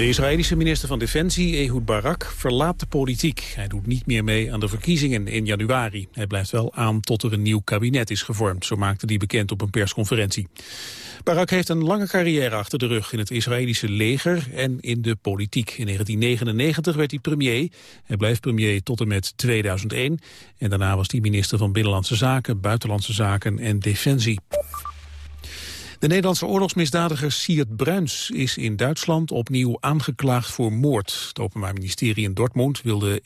De Israëlische minister van Defensie, Ehud Barak, verlaat de politiek. Hij doet niet meer mee aan de verkiezingen in januari. Hij blijft wel aan tot er een nieuw kabinet is gevormd, zo maakte hij bekend op een persconferentie. Barak heeft een lange carrière achter de rug in het Israëlische leger en in de politiek. In 1999 werd hij premier. Hij blijft premier tot en met 2001. En daarna was hij minister van Binnenlandse Zaken, Buitenlandse Zaken en Defensie. De Nederlandse oorlogsmisdadiger Siert Bruins is in Duitsland opnieuw aangeklaagd voor moord. Het Openbaar Ministerie in Dortmund wilde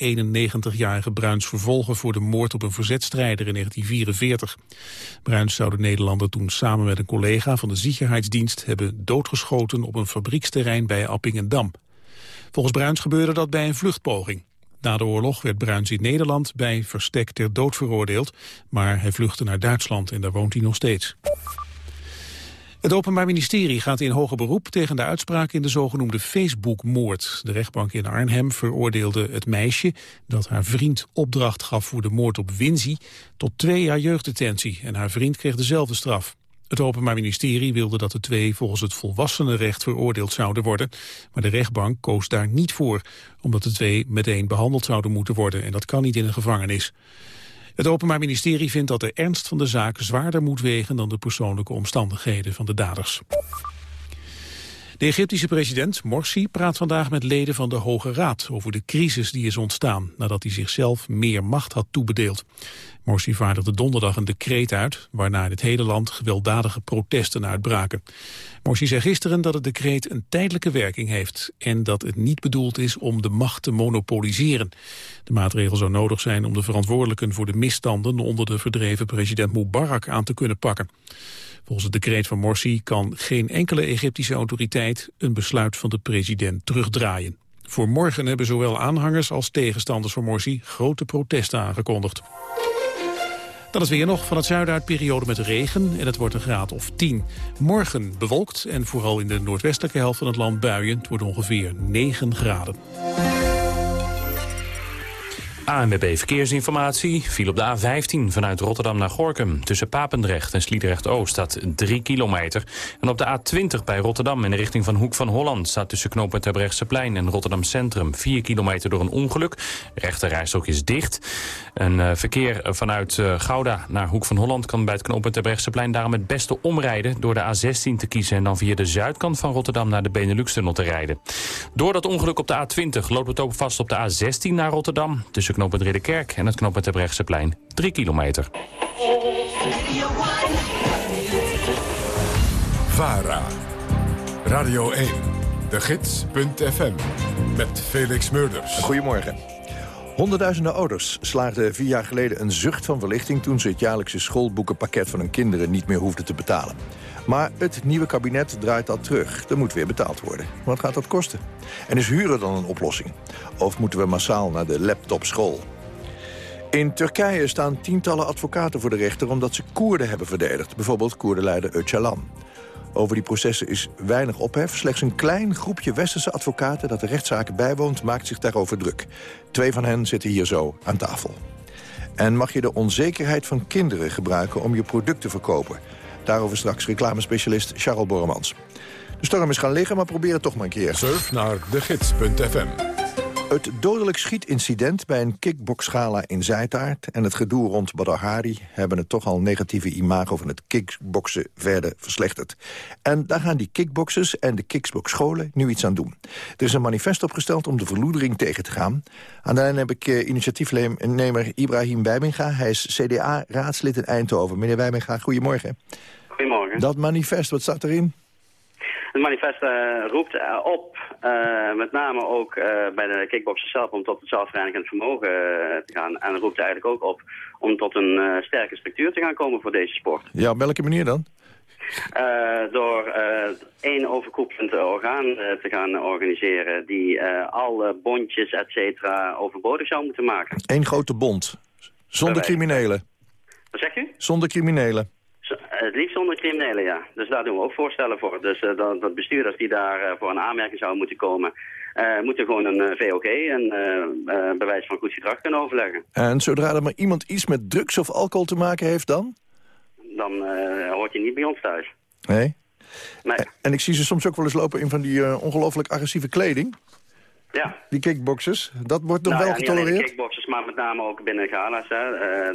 91-jarige Bruins vervolgen voor de moord op een verzetstrijder in 1944. Bruins zou de Nederlander toen samen met een collega van de Sicherheidsdienst hebben doodgeschoten op een fabrieksterrein bij Appingedam. Volgens Bruins gebeurde dat bij een vluchtpoging. Na de oorlog werd Bruins in Nederland bij verstek ter dood veroordeeld, maar hij vluchtte naar Duitsland en daar woont hij nog steeds. Het Openbaar Ministerie gaat in hoger beroep tegen de uitspraak in de zogenoemde Facebook-moord. De rechtbank in Arnhem veroordeelde het meisje dat haar vriend opdracht gaf voor de moord op Winzi tot twee jaar jeugddetentie en haar vriend kreeg dezelfde straf. Het Openbaar Ministerie wilde dat de twee volgens het volwassenenrecht veroordeeld zouden worden, maar de rechtbank koos daar niet voor, omdat de twee meteen behandeld zouden moeten worden en dat kan niet in een gevangenis. Het Openbaar Ministerie vindt dat de ernst van de zaak zwaarder moet wegen dan de persoonlijke omstandigheden van de daders. De Egyptische president Morsi praat vandaag met leden van de Hoge Raad over de crisis die is ontstaan nadat hij zichzelf meer macht had toebedeeld. Morsi vaardigde donderdag een decreet uit waarna in het hele land gewelddadige protesten uitbraken. Morsi zei gisteren dat het decreet een tijdelijke werking heeft en dat het niet bedoeld is om de macht te monopoliseren. De maatregel zou nodig zijn om de verantwoordelijken voor de misstanden onder de verdreven president Mubarak aan te kunnen pakken. Volgens het decreet van Morsi kan geen enkele Egyptische autoriteit een besluit van de president terugdraaien. Voor morgen hebben zowel aanhangers als tegenstanders van Morsi grote protesten aangekondigd. Dan is weer nog van het zuiden uit periode met regen en het wordt een graad of 10. Morgen bewolkt en vooral in de noordwestelijke helft van het land buien. Het wordt ongeveer 9 graden. ANWB Verkeersinformatie viel op de A15 vanuit Rotterdam naar Gorkum. Tussen Papendrecht en Sliedrecht-Oost staat 3 kilometer. En op de A20 bij Rotterdam in de richting van Hoek van Holland... staat tussen knooppunt plein en Rotterdam Centrum 4 kilometer door een ongeluk. Rechterrijstok is dicht. Een uh, verkeer vanuit uh, Gouda naar Hoek van Holland... kan bij het knooppunt plein daarom het beste omrijden... door de A16 te kiezen en dan via de zuidkant van Rotterdam... naar de Benelux-tunnel te rijden. Door dat ongeluk op de A20 loopt het ook vast op de A16 naar Rotterdam... tussen knooppunt Ridderkerk en het knooppunt plein 3 kilometer. VARA, Radio 1, de gids.fm, met Felix Murders. Goedemorgen. Honderdduizenden ouders slaagden vier jaar geleden een zucht van verlichting... toen ze het jaarlijkse schoolboekenpakket van hun kinderen niet meer hoefden te betalen. Maar het nieuwe kabinet draait dat terug. Er moet weer betaald worden. Wat gaat dat kosten? En is huren dan een oplossing? Of moeten we massaal naar de laptopschool? In Turkije staan tientallen advocaten voor de rechter... omdat ze Koerden hebben verdedigd. Bijvoorbeeld Koerdenleider Öcalan. Over die processen is weinig ophef. Slechts een klein groepje westerse advocaten dat de rechtszaken bijwoont... maakt zich daarover druk. Twee van hen zitten hier zo aan tafel. En mag je de onzekerheid van kinderen gebruiken om je product te verkopen? Daarover straks reclamespecialist Charles Borremans. De storm is gaan liggen, maar probeer het toch maar een keer. Surf naar degids.fm. Het dodelijk schietincident bij een kickboxgala in Zijtaart... en het gedoe rond Badr Hari hebben het toch al negatieve imago... van het kickboksen verder verslechterd. En daar gaan die kickboxers en de kickboxscholen nu iets aan doen. Er is een manifest opgesteld om de verloedering tegen te gaan. Aan de lijn heb ik uh, initiatiefnemer Ibrahim Wijminga. Hij is CDA-raadslid in Eindhoven. Meneer Wijminga, goedemorgen. Goedemorgen. Dat manifest, wat staat erin? Het manifest uh, roept op, uh, met name ook uh, bij de kickboxers zelf, om tot het zelfreinigend vermogen te gaan. En roept eigenlijk ook op om tot een sterke structuur te gaan komen voor deze sport. Ja, op welke manier dan? door één overkoepelend orgaan te gaan organiseren die alle bondjes, et cetera, overbodig zou moeten maken. Eén grote bond, zonder criminelen. Wat zeg u? Zonder criminelen. Het liefst zonder criminelen, ja. Dus daar doen we ook voorstellen voor. Dus uh, dat, dat, bestuurders die daar uh, voor een aanmerking zouden moeten komen... Uh, moeten gewoon een VOG, een bewijs van goed gedrag kunnen overleggen. En zodra er maar iemand iets met drugs of alcohol te maken heeft dan? dan hoort je niet bij ons thuis. Nee? Nee. En ik zie ze soms ook wel eens lopen in van die ongelooflijk agressieve kleding. Ja. Die kickboxers, dat wordt nog nou, wel ja, getolereerd? Alleen kickboxers, maar met name ook binnen gala's. Hè.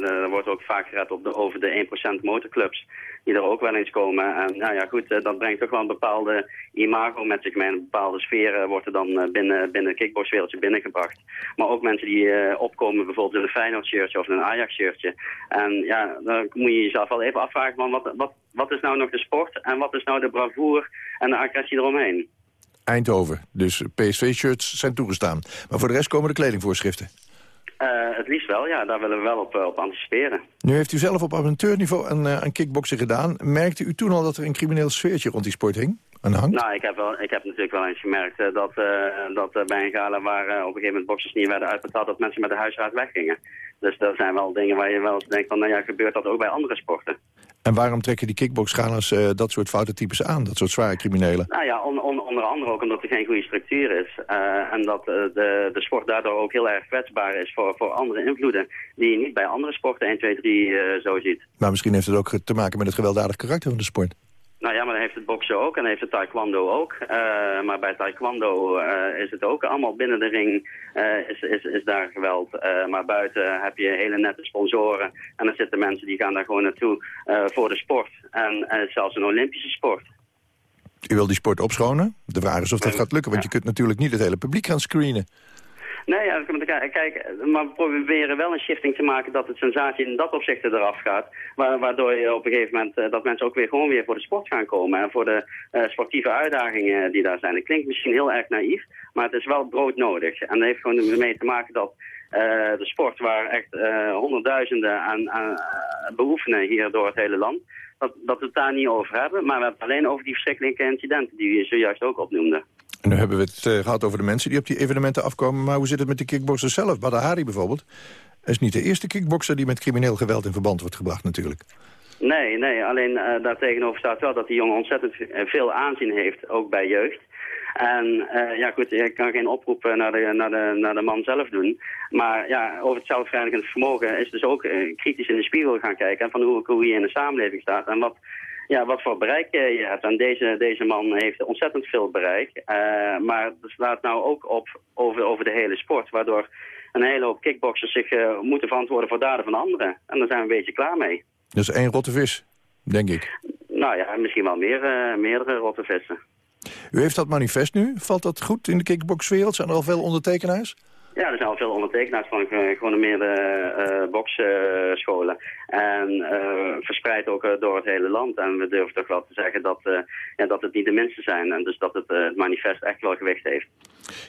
Er wordt ook vaak gered op de, over de 1% motorclubs die er ook wel eens komen. En nou ja, goed, uh, dat brengt toch wel een bepaalde imago met zich mee. Een bepaalde sfeer wordt er dan binnen, binnen het kickboxwereldje binnengebracht. Maar ook mensen die opkomen bijvoorbeeld in een Feyenoord-shirtje of een Ajax-shirtje. En ja, dan moet je jezelf wel even afvragen, van wat, wat, wat is nou nog de sport en wat is nou de bravoure en de agressie eromheen? Eindhoven. Dus PSV-shirts zijn toegestaan. Maar voor de rest komen de kledingvoorschriften. Uh, het liefst wel, ja. Daar willen we wel op, op anticiperen. Nu heeft u zelf op amateurniveau een, uh, een kickboksen gedaan. Merkte u toen al dat er een crimineel sfeertje rond die sport hing? Aan hangt? Nou, ik heb, wel, ik heb natuurlijk wel eens gemerkt uh, dat, dat bij een gala waar op een gegeven moment boxers niet werden uitbetaald... dat mensen met de huisraad weggingen. Dus dat zijn wel dingen waar je wel eens denkt van, nou ja, gebeurt dat ook bij andere sporten? En waarom trekken die kickboxschalers uh, dat soort foute types aan, dat soort zware criminelen? Nou ja, on, on, onder andere ook omdat er geen goede structuur is. Uh, en dat uh, de, de sport daardoor ook heel erg kwetsbaar is voor, voor andere invloeden... die je niet bij andere sporten 1, 2, 3 zo ziet. Maar misschien heeft het ook te maken met het gewelddadig karakter van de sport. Nou ja, maar dan heeft het boksen ook en heeft het taekwondo ook. Uh, maar bij taekwondo uh, is het ook allemaal binnen de ring uh, is, is, is daar geweld. maar buiten heb je hele nette sponsoren. En dan zitten mensen die gaan daar gewoon naartoe voor de sport. En zelfs een Olympische sport. U wil die sport opschonen? De vraag is of dat gaat lukken, want je kunt natuurlijk niet het hele publiek gaan screenen. Nee, kijk, maar we proberen wel een shifting te maken dat de sensatie in dat opzicht eraf gaat. Waardoor je op een gegeven moment uh, dat mensen ook weer gewoon weer voor de sport gaan komen. En voor de uh, sportieve uitdagingen die daar zijn. Het klinkt misschien heel erg naïef, maar het is wel broodnodig. En dat heeft gewoon ermee te maken dat uh, de sport waar echt honderdduizenden aan, aan beoefenen hier door het hele land. Dat, dat we het daar niet over hebben, maar we hebben het alleen over die verschrikkelijke incidenten die je zojuist ook opnoemde. Nu hebben we het uh, gehad over de mensen die op die evenementen afkomen. Maar hoe zit het met de kickboxers zelf? Badahari bijvoorbeeld is niet de eerste kickboxer die met crimineel geweld in verband wordt gebracht natuurlijk. Nee, nee. Alleen uh, daartegenover staat wel dat die jongen ontzettend veel aanzien heeft, ook bij jeugd. En ja goed, ik kan geen oproep naar de, naar, de, naar de man zelf doen. Maar ja, over het zelfreinigend vermogen is dus ook kritisch in de spiegel gaan kijken. Van hoe, hoe in de samenleving staat en wat, ja, wat voor bereik je hebt. En deze, deze man heeft ontzettend veel bereik. Uh, maar er staat nou ook op over, over de hele sport. Waardoor een hele hoop kickboxers zich uh, moeten verantwoorden voor daden van anderen. En daar zijn we een beetje klaar mee. Dus één rotte vis, denk ik. Nou ja, misschien wel meer, uh, meerdere rotte vissen. U heeft dat manifest nu. Valt dat goed in de kickboxwereld? Zijn er al veel ondertekenaars? Ja, er zijn al veel ondertekenaars van gewoon meerdere uh, boxscholen. en uh, verspreid ook uh, door het hele land. En we durven toch wel te zeggen dat, ja, dat het niet de minste zijn. En dus dat het, het manifest echt wel gewicht heeft.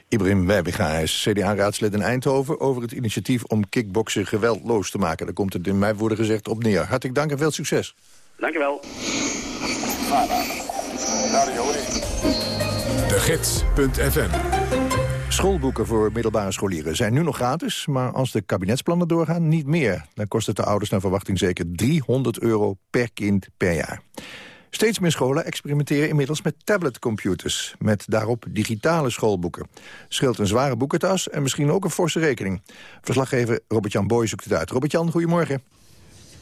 Ibrahim Wijbega is CDA-raadslid in Eindhoven... over het initiatief om kickboksen geweldloos te maken. Daar komt het in mijn woorden gezegd op neer. Hartelijk dank en veel succes. Dank u wel. De Gids.fm Schoolboeken voor middelbare scholieren zijn nu nog gratis... maar als de kabinetsplannen doorgaan, niet meer. Dan kost het de ouders naar verwachting zeker 300 euro per kind per jaar. Steeds meer scholen experimenteren inmiddels met tabletcomputers... met daarop digitale schoolboeken. Scheelt een zware boekentas en misschien ook een forse rekening. Verslaggever Robert-Jan Boy zoekt het uit. Robert-Jan, goedemorgen.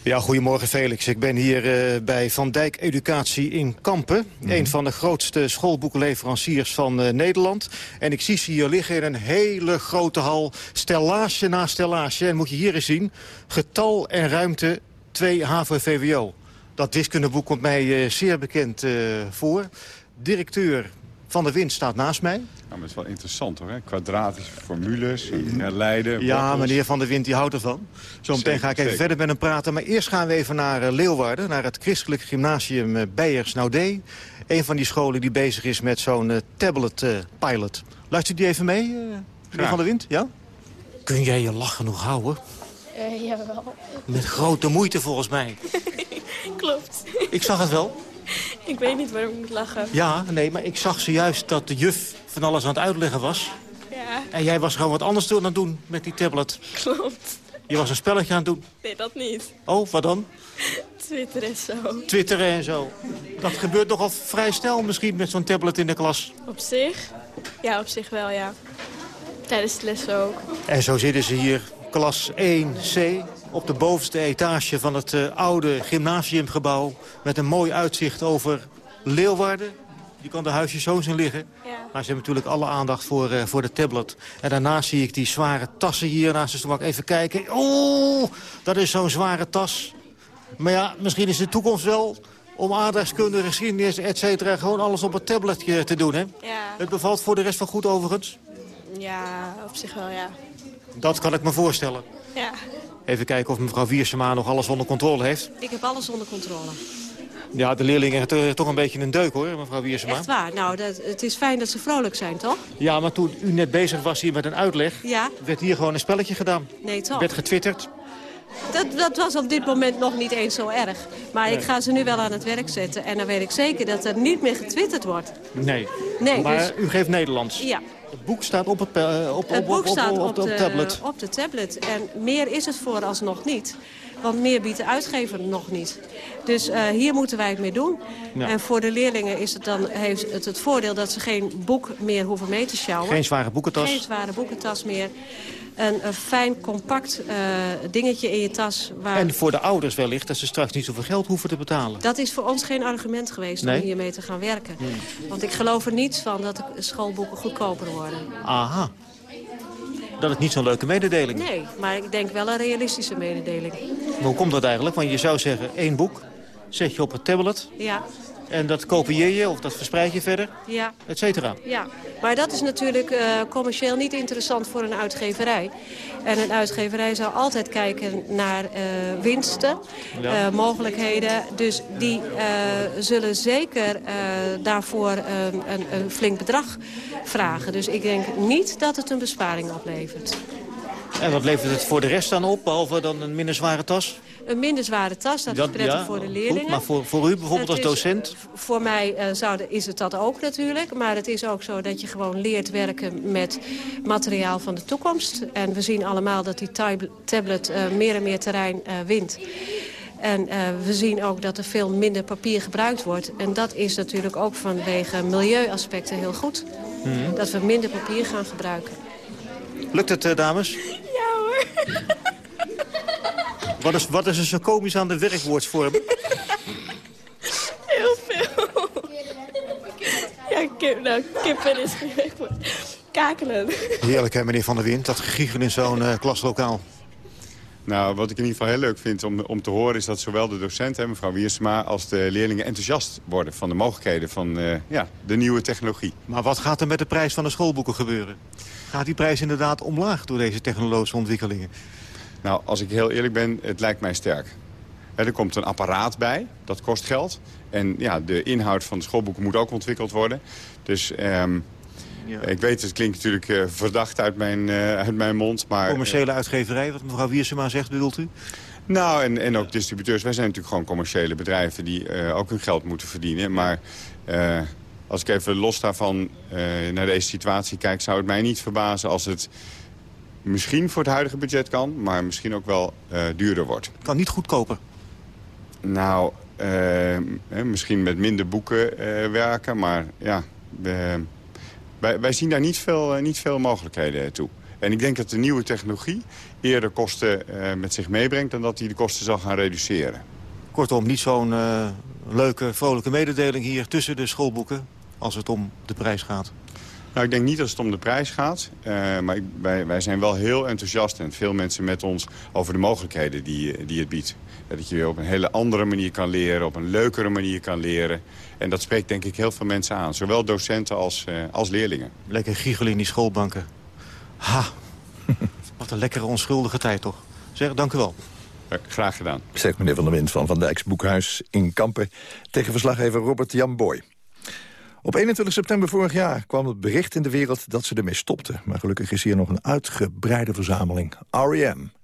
Ja, goedemorgen Felix. Ik ben hier uh, bij Van Dijk Educatie in Kampen. Mm. Een van de grootste schoolboekenleveranciers van uh, Nederland. En ik zie ze hier liggen in een hele grote hal. Stellage na stellage. En moet je hier eens zien. Getal en ruimte 2 HAVO-VWO. Dat wiskundeboek komt mij uh, zeer bekend voor. Directeur van de Wind staat naast mij. Nou, dat is wel interessant hoor. Hè? Kwadratische formules, herleiden. Ja, wortels. meneer Van der Wind die houdt ervan. Zometeen ga ik even zeker. verder met hem praten. Maar eerst gaan we even naar uh, Leeuwarden, naar het christelijk gymnasium uh, Beiers Naudé. Een van die scholen die bezig is met zo'n uh, tablet pilot. Luistert die even mee, meneer Graag. Van der Wind? Ja? Kun jij je lach genoeg houden? Uh, jawel. Met grote moeite volgens mij. Klopt. Ik zag het wel. Ik weet niet waarom ik moet lachen. Ja, nee, maar ik zag zojuist dat de juf van alles aan het uitleggen was. Ja, En jij was gewoon wat anders aan het doen met die tablet. klopt. Je was een spelletje aan het doen. Nee, dat niet. Oh, wat dan? Twitter is zo. Twitteren en zo. Dat gebeurt nogal vrij snel misschien met zo'n tablet in de klas. Op zich? Ja, op zich wel, ja. Tijdens de lessen ook. En zo zitten ze hier, klas 1C. Op de bovenste etage van het eh, oude gymnasiumgebouw... met een mooi uitzicht over Leeuwarden. Je kan de huisjes zo zien liggen. Ja. Maar ze hebben natuurlijk alle aandacht voor, eh, voor de tablet. En daarnaast zie ik die zware tassen hier naast de stomak. Even kijken. Oeh, dat is zo'n zware tas. Maar ja, misschien is de toekomst wel om aardrijkskunde, geschiedenis, et cetera... gewoon alles op het tabletje te doen, hè? Ja. Het bevalt voor de rest wel goed overigens. ja, op zich wel, ja. Dat kan ik me voorstellen. Ja. Even kijken of mevrouw Wiersema nog alles onder controle heeft. Ik heb alles onder controle. Ja, de leerlingen hebben toch- een beetje een deuk, hoor, mevrouw Wiersema. Echt waar. Nou, dat, het is fijn dat ze vrolijk zijn, toch? Ja, maar toen u net bezig was hier met een uitleg... Ja. werd hier gewoon een spelletje gedaan. Nee, toch? werd getwitterd. Dat, dat was op dit moment nog niet eens zo erg. Maar ik ga ze nu wel aan het werk zetten. En dan weet ik zeker dat er niet meer getwitterd wordt. Nee. Nee, maar dus- u geeft Nederlands. Ja. Het boek staat op het, eh, op, Het boek op, op, staat op, de tablet. op de tablet. En meer is het vooralsnog niet. Want meer biedt de uitgever nog niet. Dus eh, hier moeten wij het mee doen. Ja. En voor de leerlingen is het dan, heeft het het voordeel dat ze geen boek meer hoeven mee te sjouwen. Geen zware boekentas. Geen zware boekentas meer. Een, een fijn, compact eh, dingetje in je tas. Waar... En voor de ouders wellicht dat ze straks niet zoveel geld hoeven te betalen. Dat is voor ons geen argument geweest Nee? om hiermee te gaan werken. Want ik geloof er niets van dat de schoolboeken goedkoper worden. Aha. Dat is niet zo'n leuke mededeling. Nee, maar ik denk wel een realistische mededeling. Maar hoe komt dat eigenlijk? Want je zou zeggen, één boek zet je op het tablet... Ja, en dat kopieer je of dat verspreid je verder, ja, et cetera. ja. Maar dat is natuurlijk eh, commercieel niet interessant voor een uitgeverij. En een uitgeverij zou altijd kijken naar eh, winsten, Ja. eh, mogelijkheden. Dus die zullen zeker daarvoor eh, een, een flink bedrag vragen. Dus ik denk niet dat het een besparing oplevert. En wat levert het voor de rest dan op, behalve dan een minder zware tas? Een minder zware tas, dat is prettig ja, voor de goed, leerlingen. maar voor, voor u bijvoorbeeld Het als is- docent? Voor mij eh, zou is het dat ook natuurlijk. Maar het is ook zo dat je gewoon leert werken met materiaal van de toekomst. En we zien allemaal dat die tab- tablet eh, meer en meer terrein eh, wint. En we zien ook dat er veel minder papier gebruikt wordt. En dat is natuurlijk ook vanwege milieuaspecten heel goed. Mhm. Dat we minder papier gaan gebruiken. Lukt het, eh, dames? Ja hoor. Wat is, wat is er zo komisch aan de werkwoordsvorm? Heel veel. Ja, kip, nou, kippen is geen werkwoord. Kakelen. Heerlijk, hè, meneer Van der Wind, dat gegiegel in zo'n eh, klaslokaal. Nou, wat ik in ieder geval heel leuk vind om, om te horen... is dat zowel de docent, hè, mevrouw Wiersma, als de leerlingen enthousiast worden... van de mogelijkheden van eh, ja, de nieuwe technologie. Maar wat gaat er met de prijs van de schoolboeken gebeuren? Gaat die prijs inderdaad omlaag door deze technologische ontwikkelingen? Nou, als ik heel eerlijk ben, het lijkt mij sterk. Er komt een apparaat bij, dat kost geld. En ja, de inhoud van de schoolboeken moet ook ontwikkeld worden. Dus ehm, Ja. ik weet, het klinkt natuurlijk eh, verdacht uit mijn, eh, uit mijn mond. Maar, Commerciële uitgeverij, wat mevrouw Wiersema zegt, bedoelt u? Nou, en, en ook distributeurs. Wij zijn natuurlijk gewoon commerciële bedrijven die eh, ook hun geld moeten verdienen. Maar eh, als ik even los daarvan eh, naar deze situatie kijk... zou het mij niet verbazen als het misschien voor het huidige budget kan... maar misschien ook wel eh, duurder wordt. Kan niet goedkoper. Nou, eh, misschien met minder boeken werken, maar ja... we- wij, wij zien daar niet veel, niet veel mogelijkheden toe. En ik denk dat de nieuwe technologie eerder kosten met zich meebrengt... dan dat die de kosten zal gaan reduceren. Kortom, niet zo'n leuke, vrolijke mededeling hier tussen de schoolboeken... als het om de prijs gaat. Nou, ik denk niet dat het om de prijs gaat. eh, maar ik- wij, wij zijn wel heel enthousiast en veel mensen met ons over de mogelijkheden die, eh, die het biedt. Dat je weer op een hele andere manier kan leren, op een leukere manier kan leren. En dat spreekt denk ik heel veel mensen aan. Zowel docenten als, eh, als leerlingen. Lekker giechelen in die schoolbanken. Ha, wat een lekkere onschuldige tijd toch. Zeg, dank u wel. Eh, graag gedaan. Zegt meneer Van der Wind van Van Dijks Boekhuis in Kampen... tegen verslaggever Robert Jan Boy. Op 21 september vorig jaar kwam het bericht in de wereld dat ze ermee stopten. Maar gelukkig is hier nog een uitgebreide verzameling. R.E.M.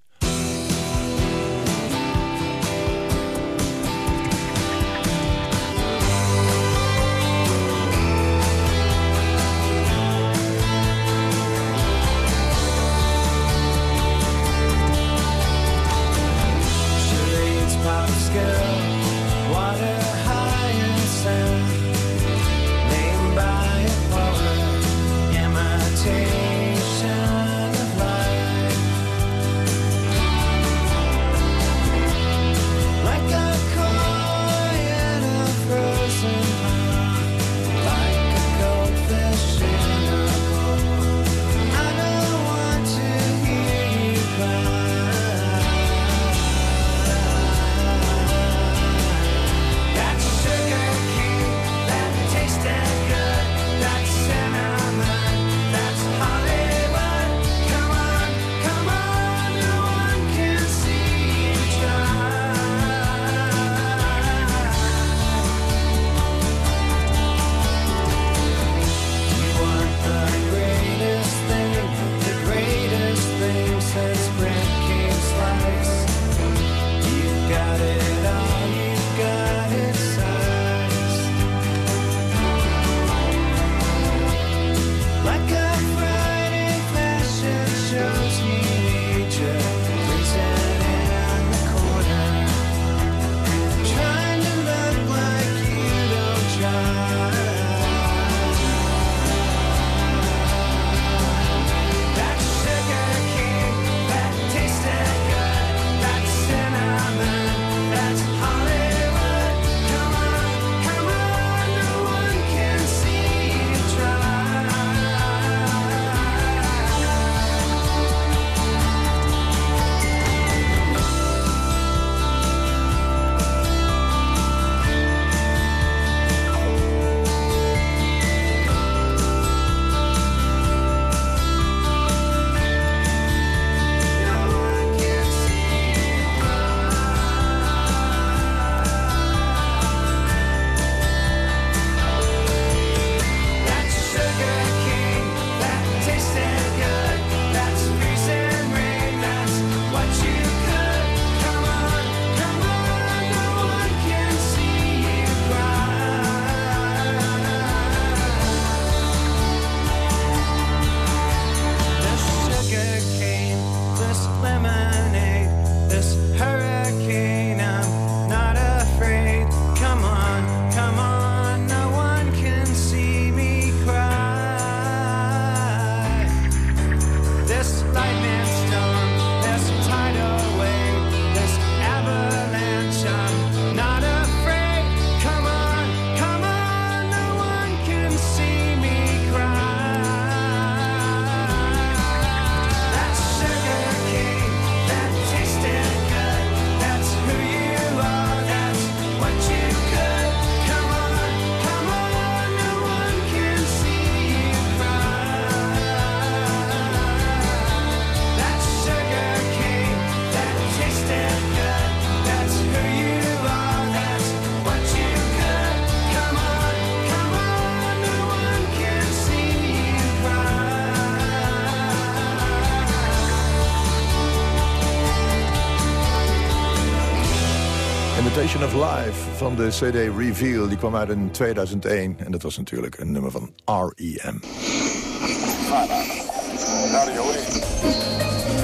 Life van de CD Reveal. Die kwam uit in 2001. En dat was natuurlijk een nummer van R.E.M.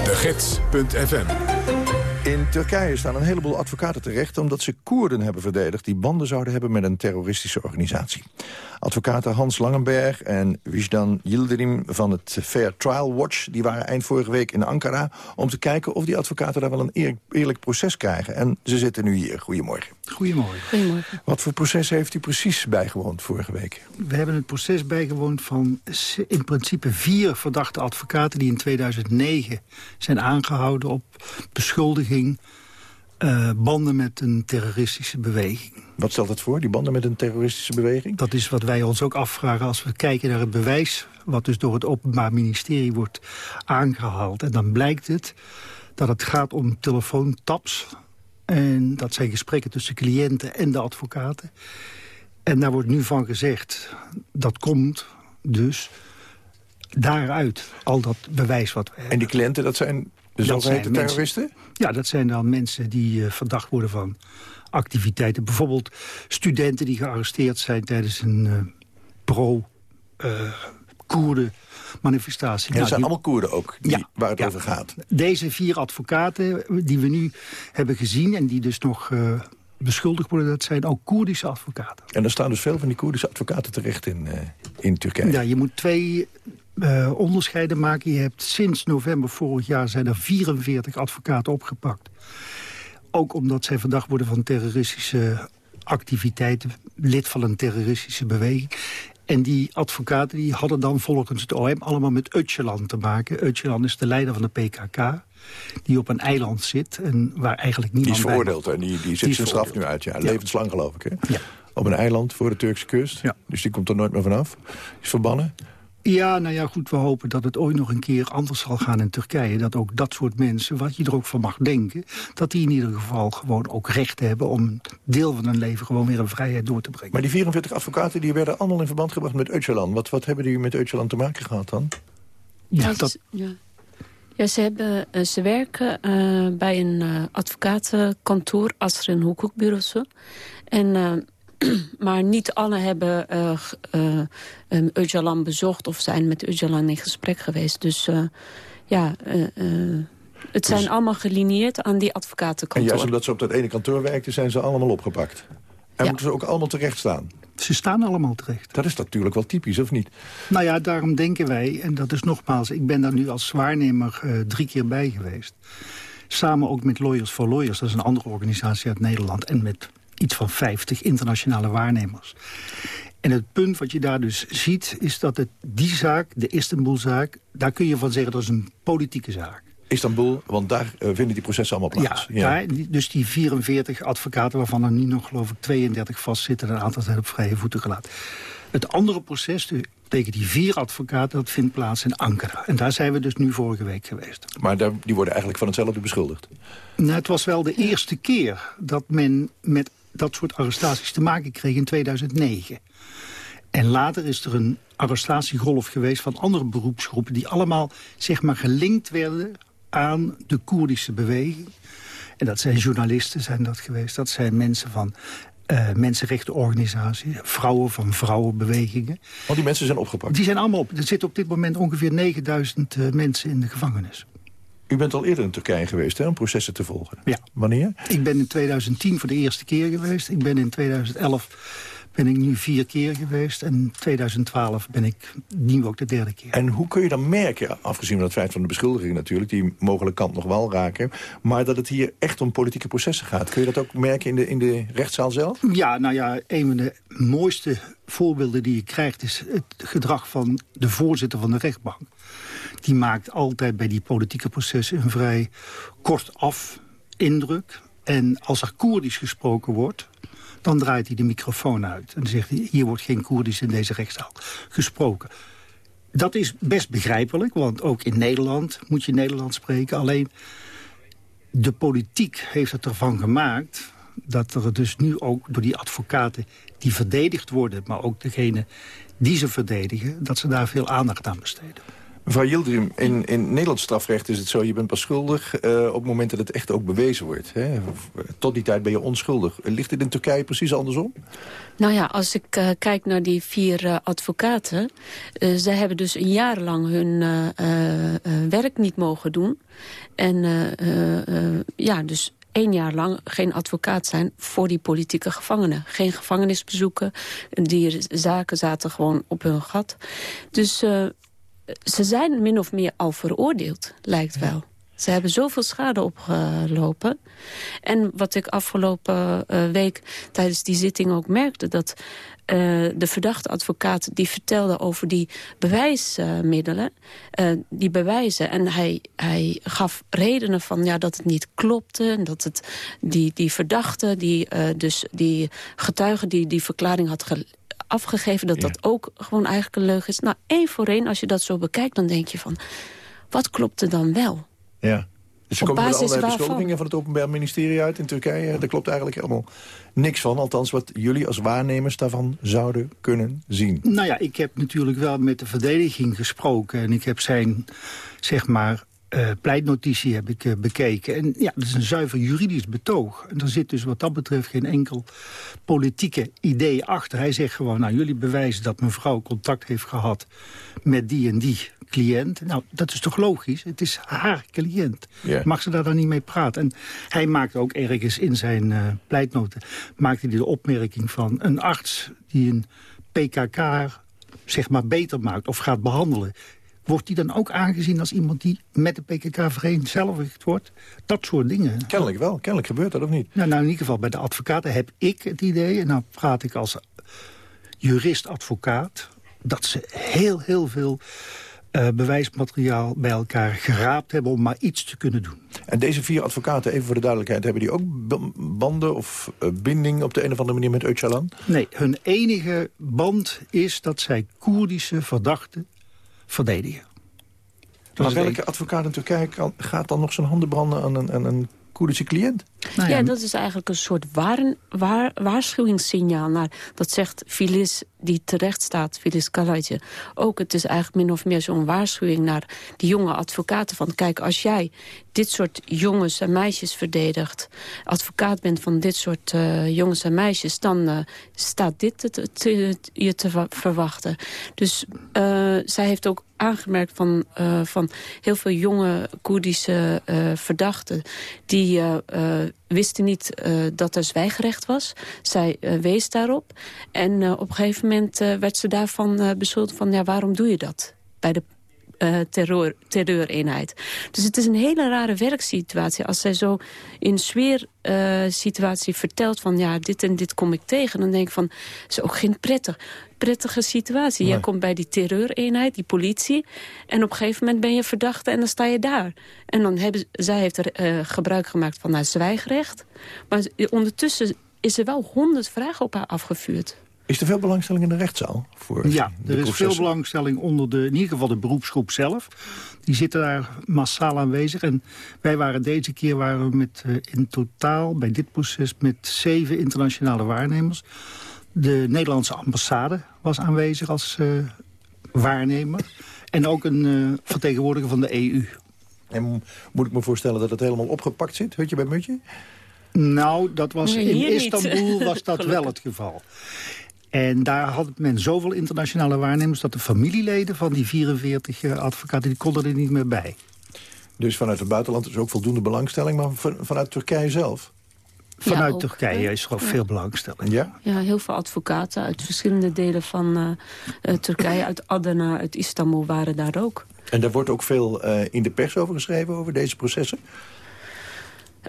De Gids.fm In Turkije staan een heleboel advocaten terecht... omdat ze Koerden hebben verdedigd die banden zouden hebben met een terroristische organisatie. Advocaten Hans Langenberg en Wijdan Yildirim van het Fair Trial Watch... die waren eind vorige week in Ankara om te kijken of die advocaten daar wel een eer- eerlijk proces krijgen. En ze zitten nu hier. Goedemorgen. Goedemorgen. Goedemorgen. Wat voor proces heeft u precies bijgewoond vorige week? We hebben het proces bijgewoond van in principe vier verdachte advocaten... die in 2009 zijn aangehouden op beschuldiging... eh, banden met een terroristische beweging. Wat stelt het voor, die banden met een terroristische beweging? Dat is wat wij ons ook afvragen als we kijken naar het bewijs... wat dus door het Openbaar Ministerie wordt aangehaald. En dan blijkt het dat het gaat om telefoontaps... En dat zijn gesprekken tussen cliënten en de advocaten. En daar wordt nu van gezegd, dat komt dus daaruit. Al dat bewijs wat we hebben. En die cliënten, dat zijn de Dat mensen- terroristen? Ja, dat zijn dan mensen die eh, verdacht worden van activiteiten. Bijvoorbeeld studenten die gearresteerd zijn tijdens een eh, pro-Koerden manifestatie. En Nou, dat zijn die- allemaal Koerden ook, die, Ja, waar het ja. over gaat. Deze vier advocaten die we nu hebben gezien... en die dus nog eh, beschuldigd worden, dat zijn ook Koerdische advocaten. En er staan dus veel van die Koerdische advocaten terecht in, eh, in Turkije. Ja, je moet twee eh, onderscheiden maken. Je hebt sinds november vorig jaar zijn er 44 advocaten opgepakt. Ook omdat zij verdacht worden van terroristische activiteiten. Lid van een terroristische beweging. En die advocaten die hadden dan volgens het OM allemaal met Öcalan te maken. Öcalan is de leider van de PKK. Die op een eiland zit en waar eigenlijk Die niemand is bij veroordeeld en die, die zit is zijn straf nu uit. Ja, Ja. levenslang geloof ik. Hè? Ja. Op een eiland voor de Turkse kust. Ja. Dus die komt er nooit meer vanaf. Is verbannen. Ja, nou ja, goed, we hopen dat het ooit nog een keer anders zal gaan in Turkije. Dat ook dat soort mensen, wat je er ook van mag denken... dat die in ieder geval gewoon ook recht hebben... om een deel van hun leven gewoon weer in vrijheid door te brengen. Maar die 44 advocaten die werden allemaal in verband gebracht met Öcalan. Wat, wat hebben die met Öcalan te maken gehad dan? Ja, dat, ze- ja. Ja, ze, hebben, eh, ze werken eh, bij een eh, advocatenkantoor, Asr en Hukukbureau. En, eh, maar niet alle hebben eh, eh, eh, Öcalan bezocht of zijn met Öcalan in gesprek geweest. Dus eh, ja, eh, eh, het zijn allemaal gelineerd aan die En advocatenkantoor. juist omdat ze op dat ene kantoor werkten, zijn ze allemaal opgepakt. En Ja. moeten ze ook allemaal terecht staan. ze staan allemaal terecht. Dat is natuurlijk wel typisch, of niet? Nou ja, daarom denken wij, en dat is nogmaals... ik ben daar nu als waarnemer eh, drie keer bij geweest. Samen ook met Lawyers for Lawyers, dat is een andere organisatie uit Nederland... en met iets van 50 internationale waarnemers. En het punt wat je daar dus ziet, is dat het, die zaak, de Istanbulzaak... daar kun je van zeggen dat is een politieke zaak. Istanbul, want daar eh, vinden die processen allemaal plaats. Ja, daar- dus die 44 advocaten, waarvan er nu nog geloof ik 32 vastzitten... en een aantal zijn op vrije voeten gelaten. Het andere proces tegen die vier advocaten, dat vindt plaats in Ankara. En daar zijn we dus nu vorige week geweest. Maar daar, die worden eigenlijk van hetzelfde beschuldigd. Nou, het was wel de eerste keer dat men met dat soort arrestaties te maken kreeg in 2009. En later is er een arrestatiegolf geweest van andere beroepsgroepen... die allemaal zeg maar gelinkt werden aan de Koerdische beweging. En dat zijn journalisten zijn dat geweest. Dat zijn mensen van eh mensenrechtenorganisaties, vrouwen van vrouwenbewegingen. Want die mensen zijn opgepakt. Die zijn allemaal op. Er zitten op dit moment ongeveer 9000 eh, mensen in de gevangenis. U bent al eerder in Turkije geweest hè, om processen te volgen. Ja. Wanneer? Ik ben in 2010 voor de eerste keer geweest. Ik ben in 2011 ben ik nu vier keer geweest. En in 2012 ben ik nu ook de derde keer. En hoe kun je dan merken, afgezien van het feit van de beschuldiging natuurlijk... die mogelijk kant nog wel raken... maar dat het hier echt om politieke processen gaat? Kun je dat ook merken in de, in de rechtszaal zelf? Ja, nou ja, een van de mooiste voorbeelden die je krijgt... is het gedrag van de voorzitter van de rechtbank. Die maakt altijd bij die politieke processen een vrij kortaf indruk. En als er Koerdisch gesproken wordt, dan draait hij de microfoon uit. En dan zegt hij, hier wordt geen Koerdisch in deze rechtszaal gesproken. Dat is best begrijpelijk, want ook in Nederland moet je Nederlands spreken. Alleen de politiek heeft het ervan gemaakt dat er dus nu ook door die advocaten die verdedigd worden... maar ook degene die ze verdedigen, dat ze daar veel aandacht aan besteden. Mevrouw Yildirim, in, in Nederlands strafrecht is het zo... je bent pas schuldig eh, op het moment dat het echt ook bewezen wordt. Hè? Tot die tijd ben je onschuldig. Ligt dit in Turkije precies andersom? Nou ja, als ik uh, kijk naar die vier uh, advocaten... Uh, ze hebben dus een jaar lang hun werk niet mogen doen. En ja, dus één jaar lang geen advocaat zijn voor die politieke gevangenen. Geen gevangenisbezoeken. Die zaken zaten gewoon op hun gat. Dus ze zijn min of meer al veroordeeld, lijkt wel. Ze hebben zoveel schade opgelopen. En wat ik afgelopen uh, week tijdens die zitting ook merkte... dat uh, de verdachte advocaat die vertelde over die bewijsmiddelen... Uh, die bewijzen. En hij, hij gaf redenen van ja, dat het niet klopte. En dat het die, die verdachte, die, dus die getuige die die verklaring had afgegeven... dat ja. dat ook gewoon eigenlijk een leugen is. Nou, één voor één, als je dat zo bekijkt, dan denk je van... wat klopt er dan wel? Ja. Dus er komen allerlei beschuldigingen van het Openbaar Ministerie uit in Turkije. Daar klopt eigenlijk helemaal niks van. Althans, wat jullie als waarnemers daarvan zouden kunnen zien. Nou ja, ik heb natuurlijk wel met de verdediging gesproken. En ik heb zijn, zeg maar, uh, pleitnotitie heb ik uh, bekeken. En ja, dat is een zuiver juridisch betoog. En er zit dus wat dat betreft geen enkel politieke idee achter. Hij zegt gewoon, nou, jullie bewijzen dat mevrouw contact heeft gehad met die en die cliënt. Nou, dat is toch logisch? Het is haar cliënt. Yeah. Mag ze daar dan niet mee praten? En hij maakt ook ergens in zijn uh, pleitnoten... maakte hij de opmerking van een arts die een PKK zeg maar beter maakt of gaat behandelen wordt die dan ook aangezien als iemand die met de PKK vereenzelvigd wordt? Dat soort dingen. Kennelijk wel. Kennelijk gebeurt dat of niet? Nou, nou in ieder geval bij de advocaten heb ik het idee... en nou praat ik als jurist-advocaat... dat ze heel, heel veel uh, bewijsmateriaal bij elkaar geraapt hebben... om maar iets te kunnen doen. En deze vier advocaten, even voor de duidelijkheid... hebben die ook banden of uh, binding op de een of andere manier met Öcalan? Nee, hun enige band is dat zij Koerdische verdachten verdedigen. Maar welke advocaat in Turkije kan, gaat dan nog zijn handen branden aan een, aan een Koerdische cliënt? Nou ja, ja, dat is eigenlijk een soort waar, waar, waarschuwingssignaal. Naar, dat zegt Filis, die terecht staat, Filis Kalatje. Ook, het is eigenlijk min of meer zo'n waarschuwing naar die jonge advocaten. Van kijk, als jij dit soort jongens en meisjes verdedigt... advocaat bent van dit soort uh, jongens en meisjes... dan uh, staat dit je te verwachten. Dus uh, zij heeft ook aangemerkt van, van heel veel jonge Koerdische verdachten... die wisten niet dat er zwijgerecht was. Zij wees daarop. En op een gegeven moment werd ze daarvan beschuldigd van... ja, waarom doe je dat bij de uh, terreur, terreureenheid. Dus het is een hele rare werksituatie. Als zij zo in sfeer uh, situatie vertelt van... ja, dit en dit kom ik tegen, dan denk ik van... is ook geen prettig, prettige situatie. Nee. Jij komt bij die terreureenheid, die politie... en op een gegeven moment ben je verdachte en dan sta je daar. En dan hebben zij heeft er uh, gebruik gemaakt van haar zwijgrecht. Maar ondertussen is er wel honderd vragen op haar afgevuurd. Is er veel belangstelling in de rechtszaal? Voor ja, er is veel belangstelling onder de, in ieder geval de beroepsgroep zelf. Die zitten daar massaal aanwezig. En wij waren deze keer waren we met, uh, in totaal bij dit proces met zeven internationale waarnemers. De Nederlandse ambassade was aanwezig als uh, waarnemer. En ook een uh, vertegenwoordiger van de EU. En moet ik me voorstellen dat het helemaal opgepakt zit, hutje bij mutje? Nou, dat was, nee, in Istanbul niet. was dat wel het geval. En daar had men zoveel internationale waarnemers... dat de familieleden van die 44 uh, advocaten die konden er niet meer bij. Dus vanuit het buitenland is ook voldoende belangstelling... maar van, vanuit Turkije zelf? Vanuit ja, ook, Turkije is gewoon ja. veel belangstelling. Ja? ja, heel veel advocaten uit verschillende delen van uh, uh, Turkije. Uit Adana, uit Istanbul waren daar ook. En daar wordt ook veel uh, in de pers over geschreven, over deze processen?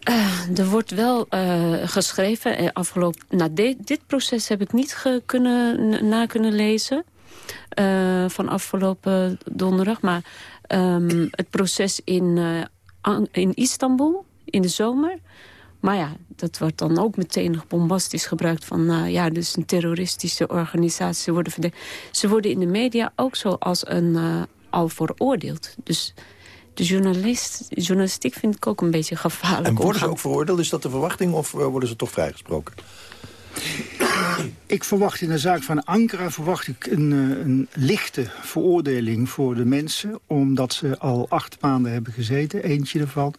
Uh, er wordt wel uh, geschreven. Uh, afgelopen, nou, de, dit proces heb ik niet kunnen, na kunnen lezen. van afgelopen donderdag. Maar um, het proces in, in Istanbul in de zomer. Maar ja, dat wordt dan ook meteen bombastisch gebruikt van... ja, dus een terroristische organisatie. Ze worden, ze worden in de media ook zo als een al veroordeeld. Dus de journalist, journalistiek vind ik ook een beetje gevaarlijk. En worden ze ook veroordeeld? Is dat de verwachting of worden ze toch vrijgesproken? Ik verwacht in de zaak van Ankara verwacht ik een, eh, een lichte veroordeling voor de mensen... omdat ze al acht maanden hebben gezeten, eentje ervan.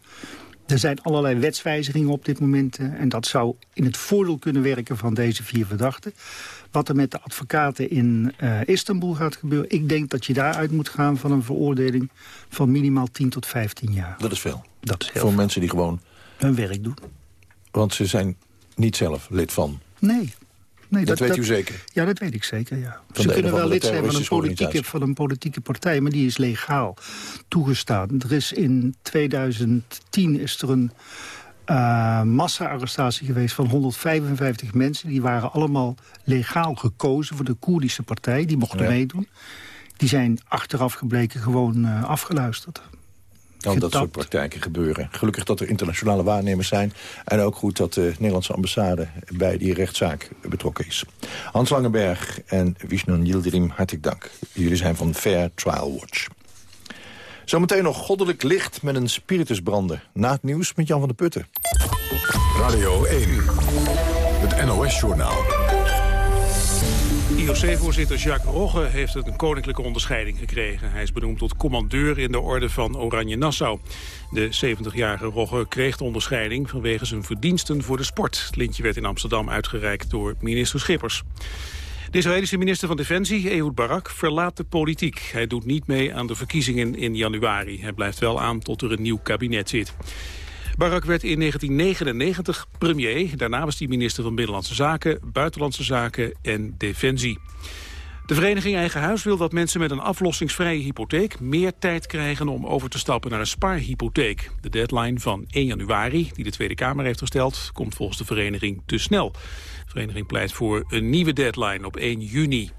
Er zijn allerlei wetswijzigingen op dit moment... eh, en dat zou in het voordeel kunnen werken van deze vier verdachten. Wat er met de advocaten in eh, Istanbul gaat gebeuren... ik denk dat je daaruit moet gaan van een veroordeling... van minimaal 10 tot 15 jaar. Dat is veel. Dat is heel Voor veel. mensen die gewoon... Hun werk doen. Want ze zijn niet zelf lid van. Nee. Nee Dat weet u zeker? Ja, dat weet ik zeker, ja. Ze kunnen wel lid zijn van een, politieke, van een politieke partij, maar die is legaal toegestaan. Er is in 2010 is er een eh massa-arrestatie geweest van 155 mensen. Die waren allemaal legaal gekozen voor de Koerdische partij. Die mochten Ja. meedoen. Die zijn achteraf gebleken gewoon eh, afgeluisterd. Dat soort praktijken gebeuren. Gelukkig dat er internationale waarnemers zijn. En ook goed dat de Nederlandse ambassade bij die rechtszaak betrokken is. Hans Langenberg en Vishnu Yildirim, hartelijk dank. Jullie zijn van Fair Trial Watch. Zometeen nog goddelijk licht met een spiritusbrander. Na het nieuws met Jan van der Putten. Radio 1, het NOS-journaal. IOC-voorzitter Jacques Rogge heeft een koninklijke onderscheiding gekregen. Hij is benoemd tot commandeur in de orde van Oranje Nassau. De 70-jarige Rogge kreeg de onderscheiding vanwege zijn verdiensten voor de sport. Het lintje werd in Amsterdam uitgereikt door minister Schippers. De Israëlische minister van Defensie, Ehud Barak, verlaat de politiek. Hij doet niet mee aan de verkiezingen in januari. Hij blijft wel aan tot er een nieuw kabinet zit. Barak werd in 1999 premier. Daarna was hij minister van Binnenlandse Zaken, Buitenlandse Zaken en Defensie. De vereniging Eigen Huis wil dat mensen met een aflossingsvrije hypotheek... meer tijd krijgen om over te stappen naar een spaarhypotheek. De deadline van 1 januari, die de Tweede Kamer heeft gesteld... komt volgens de vereniging te snel. De vereniging pleit voor een nieuwe deadline op 1 juni.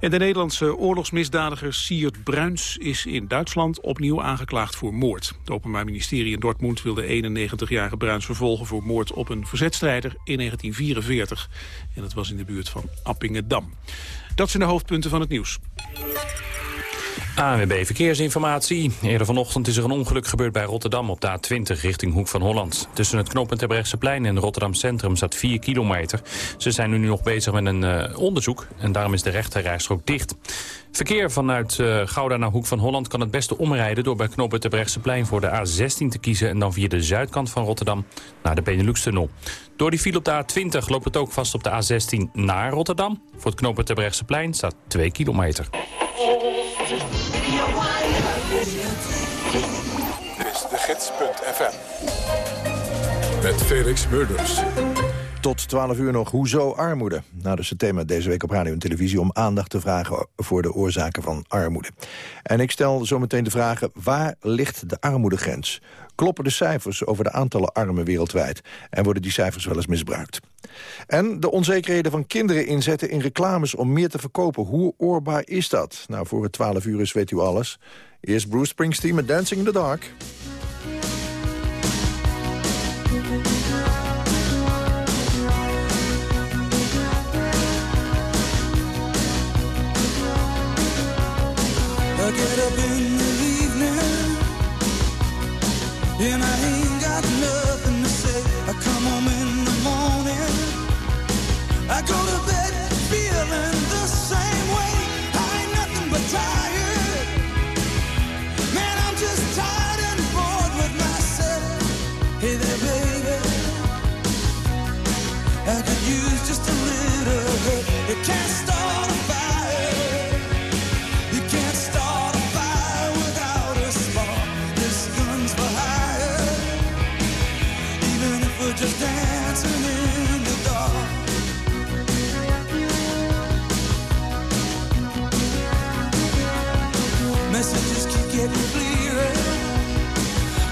En de Nederlandse oorlogsmisdadiger Siert Bruins is in Duitsland opnieuw aangeklaagd voor moord. Het Openbaar Ministerie in Dortmund wil de 91-jarige Bruins vervolgen voor moord op een verzetstrijder in 1944. En dat was in de buurt van Appingedam. Dat zijn de hoofdpunten van het nieuws. ANWB Verkeersinformatie. Eerder vanochtend is er een ongeluk gebeurd bij Rotterdam op de A20 richting Hoek van Holland. Tussen het knooppunt Terbrechtseplein en Rotterdam Centrum staat 4 kilometer. Ze zijn nu nog bezig met een eh, onderzoek en daarom is de rechterrijstrook dicht. Verkeer vanuit eh, Gouda naar Hoek van Holland kan het beste omrijden... door bij knooppunt Terbrechtseplein voor de A16 te kiezen... en dan via de zuidkant van Rotterdam naar de Benelux-tunnel. Door die file op de A20 loopt het ook vast op de A16 naar Rotterdam. Voor het knooppunt Terbrechtseplein staat 2 kilometer. Dit is de gids.fm. Met Felix Murders. Tot 12 uur nog. Hoezo armoede? Nou, is het thema deze week op radio en televisie... om aandacht te vragen voor de oorzaken van armoede. En ik stel zometeen de vragen... waar ligt de armoedegrens? Kloppen de cijfers over de aantallen armen wereldwijd? En worden die cijfers wel eens misbruikt? En de onzekerheden van kinderen inzetten in reclames om meer te verkopen. Hoe oorbaar is dat? Nou, voor het 12 uur is weet u alles. Eerst Bruce Springsteen met Dancing in the Dark. And I ain't got nothing to say. I come home in the morning. I go to bed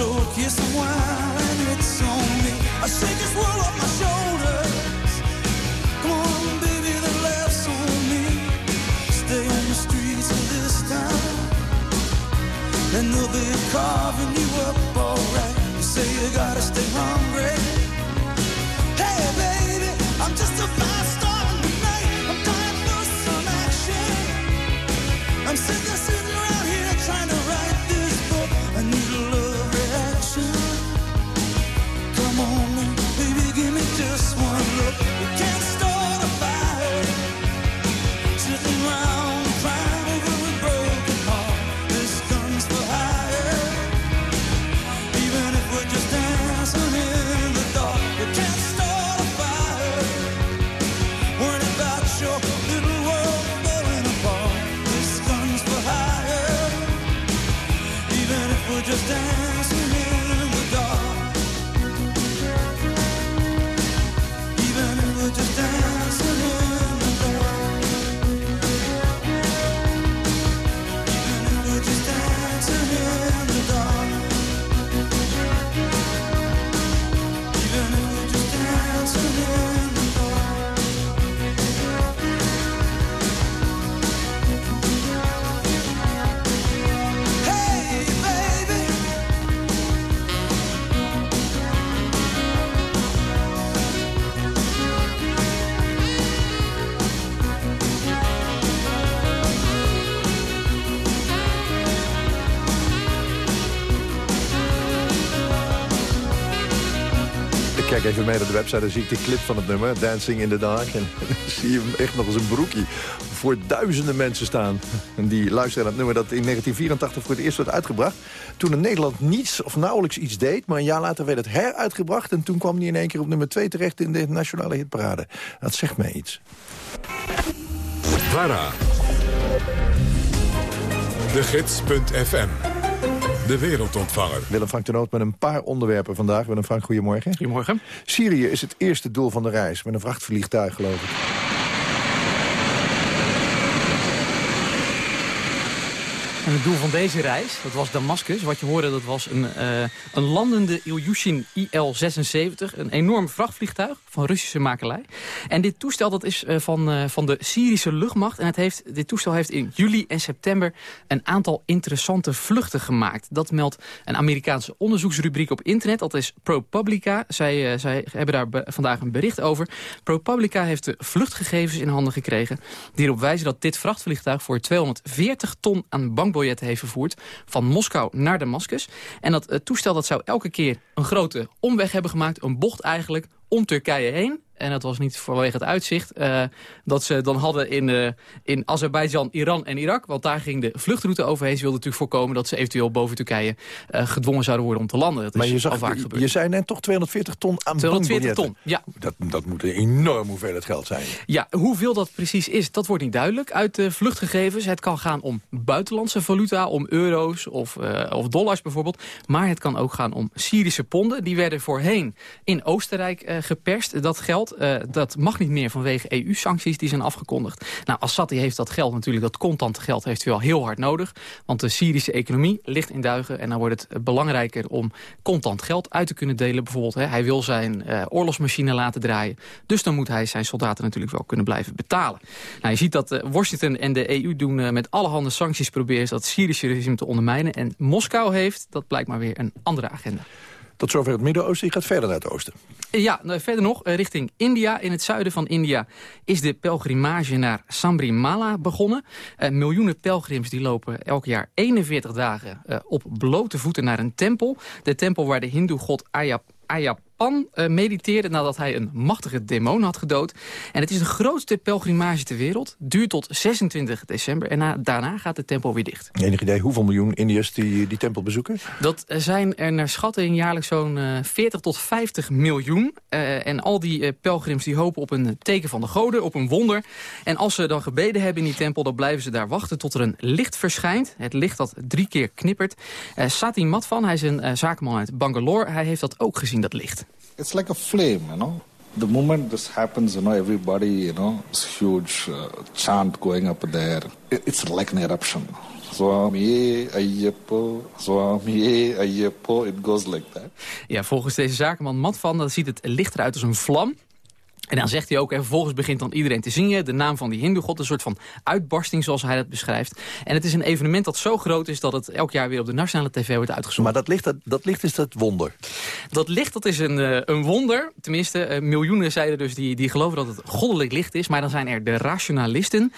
Joke, here's some wine, it's on me. I shake this world off my shoulders. Come on, baby, the laughs on me. Stay on the streets of this town, and they'll be carving you up alright. You say you gotta stay hungry. Kijk even mee naar de website, dan zie ik de clip van het nummer, Dancing in the Dark. En dan zie je hem echt nog eens een broekie voor duizenden mensen staan. En die luisteren naar het nummer dat in 1984 voor het eerst werd uitgebracht. Toen in Nederland niets of nauwelijks iets deed, maar een jaar later werd het heruitgebracht. En toen kwam hij in één keer op nummer 2 terecht in de nationale hitparade. Dat zegt mij iets. VARA. De Gids.fm. De wereldontvanger. Willem Frank de Noot met een paar onderwerpen vandaag. Willem Frank, goedemorgen. Goedemorgen. Syrië is het eerste doel van de reis, met een vrachtvliegtuig geloof ik. En het doel van deze reis, dat was Damascus. Wat je hoorde, dat was een, eh, een landende Ilyushin IL-76. Een enorm vrachtvliegtuig van Russische makelij. En dit toestel dat is eh, van, eh, van de Syrische luchtmacht. En het heeft, dit toestel heeft in juli en september een aantal interessante vluchten gemaakt. Dat meldt een Amerikaanse onderzoeksrubriek op internet. Dat is ProPublica. Zij, zij hebben daar vandaag een bericht over. ProPublica heeft de vluchtgegevens in handen gekregen... die erop wijzen dat dit vrachtvliegtuig voor 240 ton aan heeft vervoerd... van Moskou naar Damascus. En dat eh, toestel dat zou elke keer een grote omweg hebben gemaakt... een bocht eigenlijk om Turkije heen. En dat was niet vanwege het uitzicht eh, dat ze dan hadden in, eh, in Azerbeidzjan, Iran en Irak. Want daar ging de vluchtroute overheen. Ze wilden natuurlijk voorkomen dat ze eventueel boven Turkije eh, gedwongen zouden worden om te landen. Dat Maar is je, zag, vaak gebeurd. je zei net toch 240 ton aan 240 bankbiljetten. ton, ja. Dat, dat moet een enorm hoeveelheid geld zijn. Ja, hoeveel dat precies is, dat wordt niet duidelijk uit de vluchtgegevens. Het kan gaan om buitenlandse valuta, om euro's of, of dollars bijvoorbeeld. Maar het kan ook gaan om Syrische ponden. Die werden voorheen in Oostenrijk geperst. Dat geld, eh, dat mag niet meer vanwege EU-sancties die zijn afgekondigd. Nou, Assad heeft dat geld natuurlijk, dat contante geld heeft hij wel heel hard nodig. Want de Syrische economie ligt in duigen. En dan wordt het belangrijker om contant geld uit te kunnen delen. Bijvoorbeeld, hè, hij wil zijn eh, oorlogsmachine laten draaien. Dus dan moet hij zijn soldaten natuurlijk wel kunnen blijven betalen. Nou, je ziet dat eh, Washington en de EU doen eh, met allerhande sancties proberen dat Syrische regime te ondermijnen. En Moskou heeft, dat blijkt maar weer, een andere agenda. Tot zover het Midden-Oosten. Je gaat verder naar het oosten. Ja, nou, verder nog, eh, richting India. In het zuiden van India is de pelgrimage naar Sambrimala begonnen. Eh, miljoenen pelgrims die lopen elk jaar 41 dagen eh, op blote voeten naar een tempel. De tempel waar de hindoe-god Ayap Ayappan eh, mediteerde nadat hij een machtige demon had gedood. En het is de grootste pelgrimage ter wereld. Duurt tot 26 december en na, daarna gaat de tempel weer dicht. Enig idee hoeveel miljoen Indiërs die, die tempel bezoeken? Dat zijn er naar schatting jaarlijks zo'n eh, 40 tot 50 miljoen. Eh, en al die eh, pelgrims die hopen op een teken van de goden, op een wonder. En als ze dan gebeden hebben in die tempel, dan blijven ze daar wachten tot er een licht verschijnt. Het licht dat drie keer knippert. Eh Sati Matvan, hij is een eh, zakenman uit Bangalore, hij heeft dat ook gezien, dat licht. It's like a flame, you know. The moment this happens, you know, everybody, you know, it's huge uh, chant going up there. It- It's like an eruption. Swami Ayyappo, Swami Ayyappo. It goes like that. Ja, volgens deze zakenman Mat van, dan ziet het licht eruit als een vlam. En dan zegt hij ook, en vervolgens begint dan iedereen te zingen... de naam van die hindoegod, een soort van uitbarsting zoals hij dat beschrijft. En het is een evenement dat zo groot is... dat het elk jaar weer op de nationale tv wordt uitgezonden. Maar dat licht, dat, dat licht is dat wonder. Dat licht dat is een, eh, een wonder. Tenminste, eh, miljoenen zeiden dus die, die geloven dat het goddelijk licht is. Maar dan zijn er de rationalisten.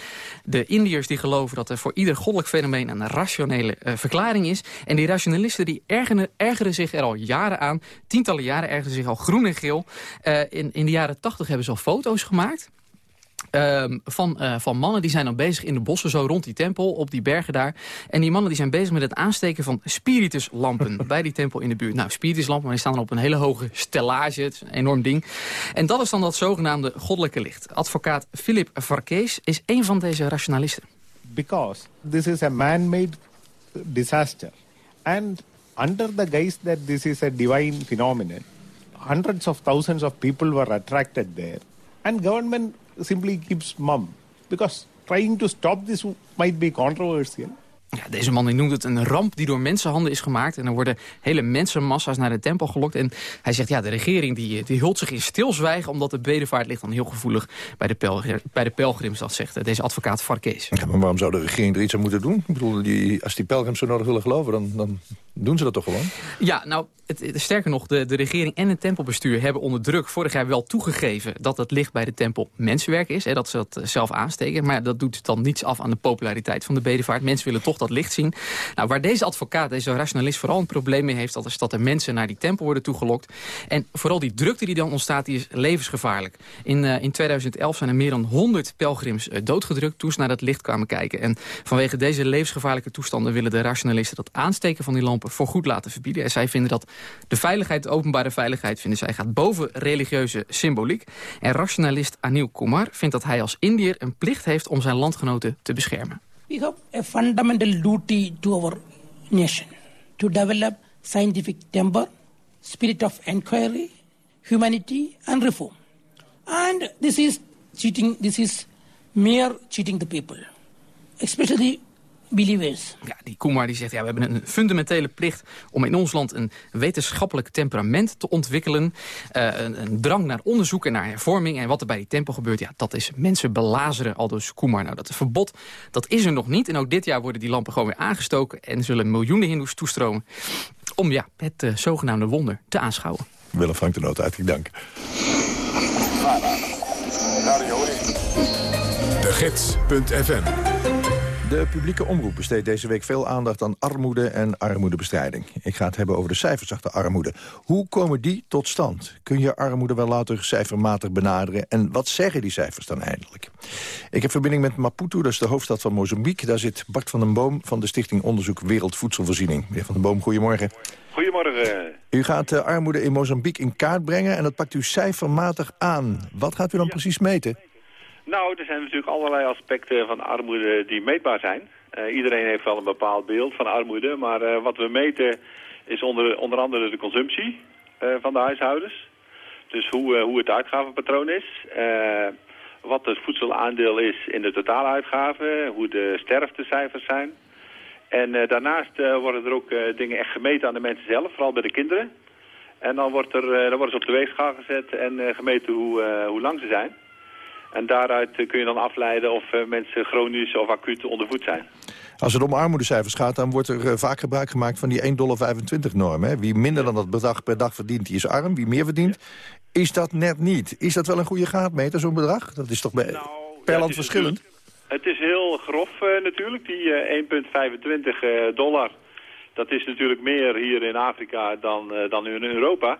De Indiërs die geloven dat er voor ieder goddelijk fenomeen... een rationele eh, verklaring is. En die rationalisten die ergeren, ergeren zich er al jaren aan. Tientallen jaren ergeren zich al groen en geel. In, in de jaren tachtig hebben ze al foto's gemaakt. ehm, van, eh, van mannen die zijn dan bezig in de bossen, zo rond die tempel, op die bergen daar. En die mannen die zijn bezig met het aansteken van spirituslampen bij die tempel in de buurt. Nou, spirituslampen, maar die staan dan op een hele hoge stellage, het is een enorm ding. En dat is dan dat zogenaamde goddelijke licht. Advocaat Philip Varkees is een van deze rationalisten. because this is a man-made disaster. And under the guise that this is a divine phenomenon, hundreds of thousands of people were attracted there. And government simply keeps mum. Because trying to stop this might be controversial. Ja, deze man die noemt het een ramp die door mensenhanden is gemaakt. En er worden hele mensenmassa's naar de tempel gelokt. En hij zegt, ja, de regering die, die hult zich in stilzwijgen... omdat de bedevaart ligt dan heel gevoelig bij de, pelgrim, bij de pelgrims. Dat zegt eh, deze advocaat Varkees. Ja, maar waarom zou de regering er iets aan moeten doen? Ik bedoel, die, als die pelgrims zo nodig willen geloven, dan, dan doen ze dat toch gewoon? Ja, nou, het, sterker nog, de, de regering en het tempelbestuur hebben onder druk vorig jaar wel toegegeven dat het licht bij de tempel mensenwerk is. Hè, dat ze dat eh, zelf aansteken. Maar dat doet dan niets af aan de populariteit van de bedevaart. Mensen willen toch dat licht zien. Nou, waar deze advocaat, deze rationalist vooral een probleem mee heeft, dat is dat er mensen naar die tempel worden toegelokt. En vooral die drukte die dan ontstaat, die is levensgevaarlijk. In, eh, in 2011 zijn er meer dan 100 pelgrims eh, doodgedrukt toen ze naar dat licht kwamen kijken. En vanwege deze levensgevaarlijke toestanden willen de rationalisten dat aansteken van die lampen voorgoed laten verbieden. En zij vinden dat de veiligheid, de openbare veiligheid, vinden zij, gaat boven religieuze symboliek. En rationalist Anil Kumar vindt dat hij als Indiër een plicht heeft om zijn landgenoten te beschermen. We have a fundamental duty to our nation to develop scientific temper, spirit of inquiry, humanity, and reform. And this is cheating, this is mere cheating the people, especially believers. Ja, die Kumar die zegt, ja, we hebben een fundamentele plicht om in ons land een wetenschappelijk temperament te ontwikkelen. Eh, een, een drang naar onderzoek en naar hervorming. En wat er bij die tempel gebeurt, ja, dat is mensen belazeren, aldus Kumar. Nou, dat verbod, dat is er nog niet. En ook dit jaar worden die lampen gewoon weer aangestoken. En zullen miljoenen hindoes toestromen om ja, het eh, zogenaamde wonder te aanschouwen. Willem Frank de Noot, hartelijk dank. De Gids.fm De publieke omroep besteedt deze week veel aandacht aan armoede en armoedebestrijding. Ik ga het hebben over de cijfers achter armoede. Hoe komen die tot stand? Kun je armoede wel later cijfermatig benaderen? En wat zeggen die cijfers dan eindelijk? Ik heb verbinding met Maputo, dat is de hoofdstad van Mozambique. Daar zit Bart van den Boom van de Stichting Onderzoek Wereldvoedselvoorziening. Meneer van den Boom, goedemorgen. Goedemorgen. U gaat de armoede in Mozambique in kaart brengen en dat pakt u cijfermatig aan. Wat gaat u dan precies meten? Nou, er zijn natuurlijk allerlei aspecten van armoede die meetbaar zijn. Eh, iedereen heeft wel een bepaald beeld van armoede, maar eh, wat we meten is onder, onder andere de consumptie eh, van de huishoudens. Dus hoe, hoe het uitgavenpatroon is, wat het voedselaandeel is in de totale uitgaven, hoe de sterftecijfers zijn. En daarnaast worden er ook dingen echt gemeten aan de mensen zelf, vooral bij de kinderen. En dan, wordt er, dan worden ze op de weegschaal gezet en gemeten hoe, hoe lang ze zijn. En daaruit eh, kun je dan afleiden of eh, mensen chronisch of acuut ondervoed zijn. Als het om armoedecijfers gaat, dan wordt er eh, vaak gebruik gemaakt van die 1,25 dollar norm. Hè? Wie minder dan dat bedrag per dag verdient, die is arm. Wie meer verdient, is dat net niet. Is dat wel een goede graadmeter, zo'n bedrag? Dat is toch bij, per land verschillend? Het is heel grof natuurlijk, die eh, 1,25 eh, dollar. Dat is natuurlijk meer hier in Afrika dan, eh, dan in Europa.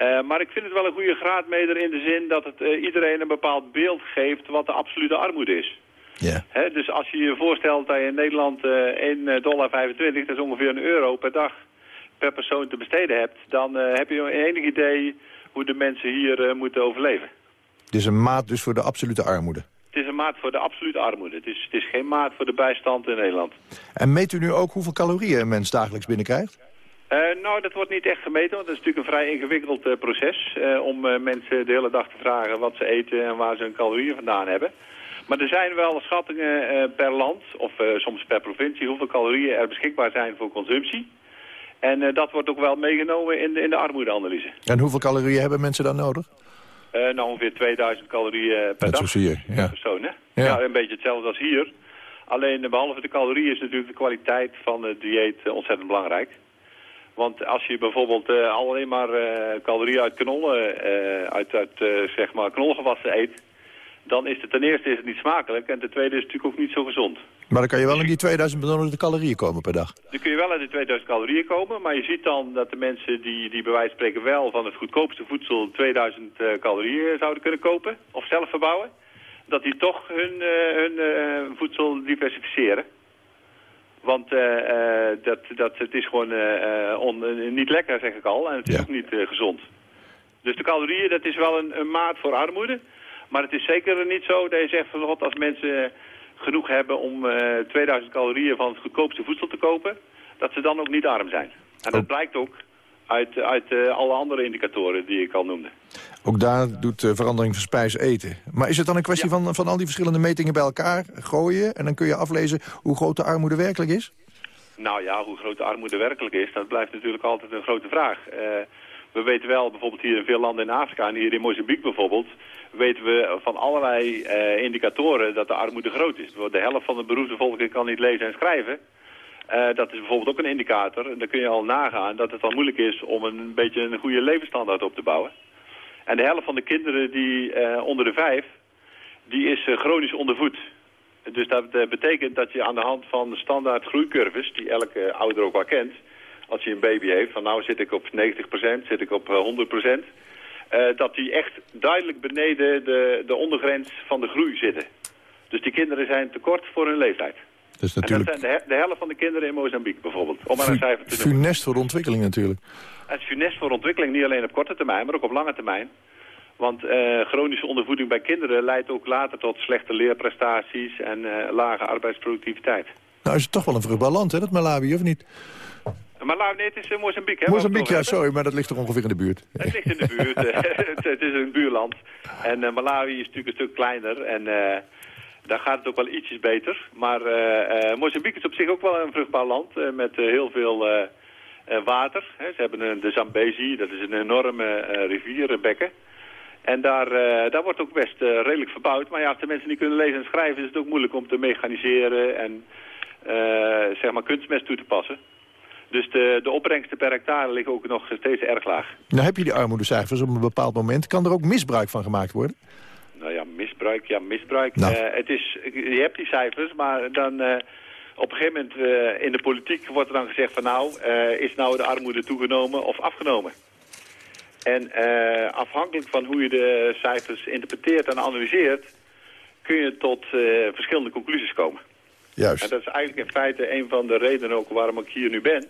Eh, maar ik vind het wel een goede graadmeter in de zin dat het eh, iedereen een bepaald beeld geeft wat de absolute armoede is. Ja. Hè, dus als je je voorstelt dat je in Nederland eh 1,25 dollar, dat is ongeveer een euro per dag per persoon te besteden hebt, dan heb je enig idee hoe de mensen hier moeten overleven. Het is een maat dus voor de absolute armoede. Het is een maat voor de absolute armoede. Het is, het is geen maat voor de bijstand in Nederland. En meet u nu ook hoeveel calorieën een mens dagelijks binnenkrijgt? Eh, nou, dat wordt niet echt gemeten, want dat is natuurlijk een vrij ingewikkeld eh, proces... eh, om mensen de hele dag te vragen wat ze eten en waar ze hun calorieën vandaan hebben. Maar er zijn wel schattingen per land, of soms per provincie, hoeveel calorieën er beschikbaar zijn voor consumptie. En dat wordt ook wel meegenomen in de, in de armoedeanalyse. En hoeveel calorieën hebben mensen dan nodig? Nou, ongeveer 2000 calorieën per Net dag hier, ja. persoon. Hè? Ja. Ja. een beetje hetzelfde als hier. Alleen eh, behalve de calorieën is natuurlijk de kwaliteit van het dieet ontzettend belangrijk. Want als je bijvoorbeeld eh, alleen maar eh, calorieën uit knollen, eh, uit, uit zeg maar knolgewassen eet, dan is het ten eerste is het niet smakelijk en ten tweede is het natuurlijk ook niet zo gezond. Maar dan kan je wel in die 2000 benodigde calorieën komen per dag. Dan kun je wel uit de 2000 calorieën komen, maar je ziet dan dat de mensen die, die bij wijze van spreken wel van het goedkoopste voedsel 2000 eh, calorieën zouden kunnen kopen of zelf verbouwen, dat die toch hun, hun voedsel diversificeren. Want eh, eh, dat, dat, het is gewoon eh, eh, on- niet lekker, zeg ik al, en het is ook niet gezond. Dus de calorieën, dat is wel een, een maat voor armoede. Maar het is zeker niet zo dat je zegt van god, als mensen genoeg hebben om eh, 2000 calorieën van het goedkoopste voedsel te kopen, dat ze dan ook niet arm zijn. En dat blijkt ook uit, uit eh, alle andere indicatoren die ik al noemde. Ook daar doet eh, verandering van spijs eten. Maar is het dan een kwestie van, van al die verschillende metingen bij elkaar gooien... en dan kun je aflezen hoe groot de armoede werkelijk is? Nou ja, hoe groot de armoede werkelijk is, dat blijft natuurlijk altijd een grote vraag. Eh, we weten wel, bijvoorbeeld hier in veel landen in Afrika en hier in Mozambique bijvoorbeeld, weten we van allerlei indicatoren dat de armoede groot is. De helft van de beroepsbevolking kan niet lezen en schrijven. Eh, dat is bijvoorbeeld ook een indicator. En dan kun je al nagaan dat het al moeilijk is om een beetje een goede levensstandaard op te bouwen. En de helft van de kinderen die eh, onder de vijf, die is eh, chronisch ondervoed. Dus dat betekent dat je aan de hand van standaard groeicurves, die elke ouder ook wel kent, als je een baby heeft, van nou zit ik op 90%, zit ik op eh, 100%, eh, dat die echt duidelijk beneden de, de ondergrens van de groei zitten. Dus die kinderen zijn tekort voor hun leeftijd. Dus En natuurlijk dat zijn de, he- de helft van de kinderen in Mozambique bijvoorbeeld, om maar een cijfer te noemen. funest voor ontwikkeling natuurlijk. Het is funest voor ontwikkeling, niet alleen op korte termijn, maar ook op lange termijn. Want eh, chronische ondervoeding bij kinderen leidt ook later tot slechte leerprestaties en eh, lage arbeidsproductiviteit. Nou is het toch wel een vruchtbaar land, hè, dat Malawi, of niet? Maar nou, nee, het is Mozambique, hè? Mozambique, ja, sorry, maar dat ligt toch ongeveer in de buurt. Het ligt in de buurt. eh, het, het is een buurland. En Malawi is natuurlijk een stuk kleiner. En daar gaat het ook wel ietsjes beter. Maar eh, eh, Mozambique is op zich ook wel een vruchtbaar land. eh, met heel veel water. Ze hebben de Zambezi. Dat is een enorme rivierbekken. En daar, daar wordt ook best redelijk verbouwd. Maar ja, als de mensen niet kunnen lezen en schrijven... is het ook moeilijk om te mechaniseren en zeg maar kunstmest toe te passen. Dus de, de opbrengsten per hectare liggen ook nog steeds erg laag. Nou heb je die armoedecijfers op een bepaald moment. Kan er ook misbruik van gemaakt worden? Nou ja, misbruik, ja, misbruik. Nou. Eh, het is, je hebt die cijfers, maar dan eh, op een gegeven moment eh, in de politiek wordt er dan gezegd van nou, is nou de armoede toegenomen of afgenomen? En afhankelijk van hoe je de cijfers interpreteert en analyseert, kun je tot verschillende conclusies komen. Juist. En dat is eigenlijk in feite een van de redenen ook waarom ik hier nu ben.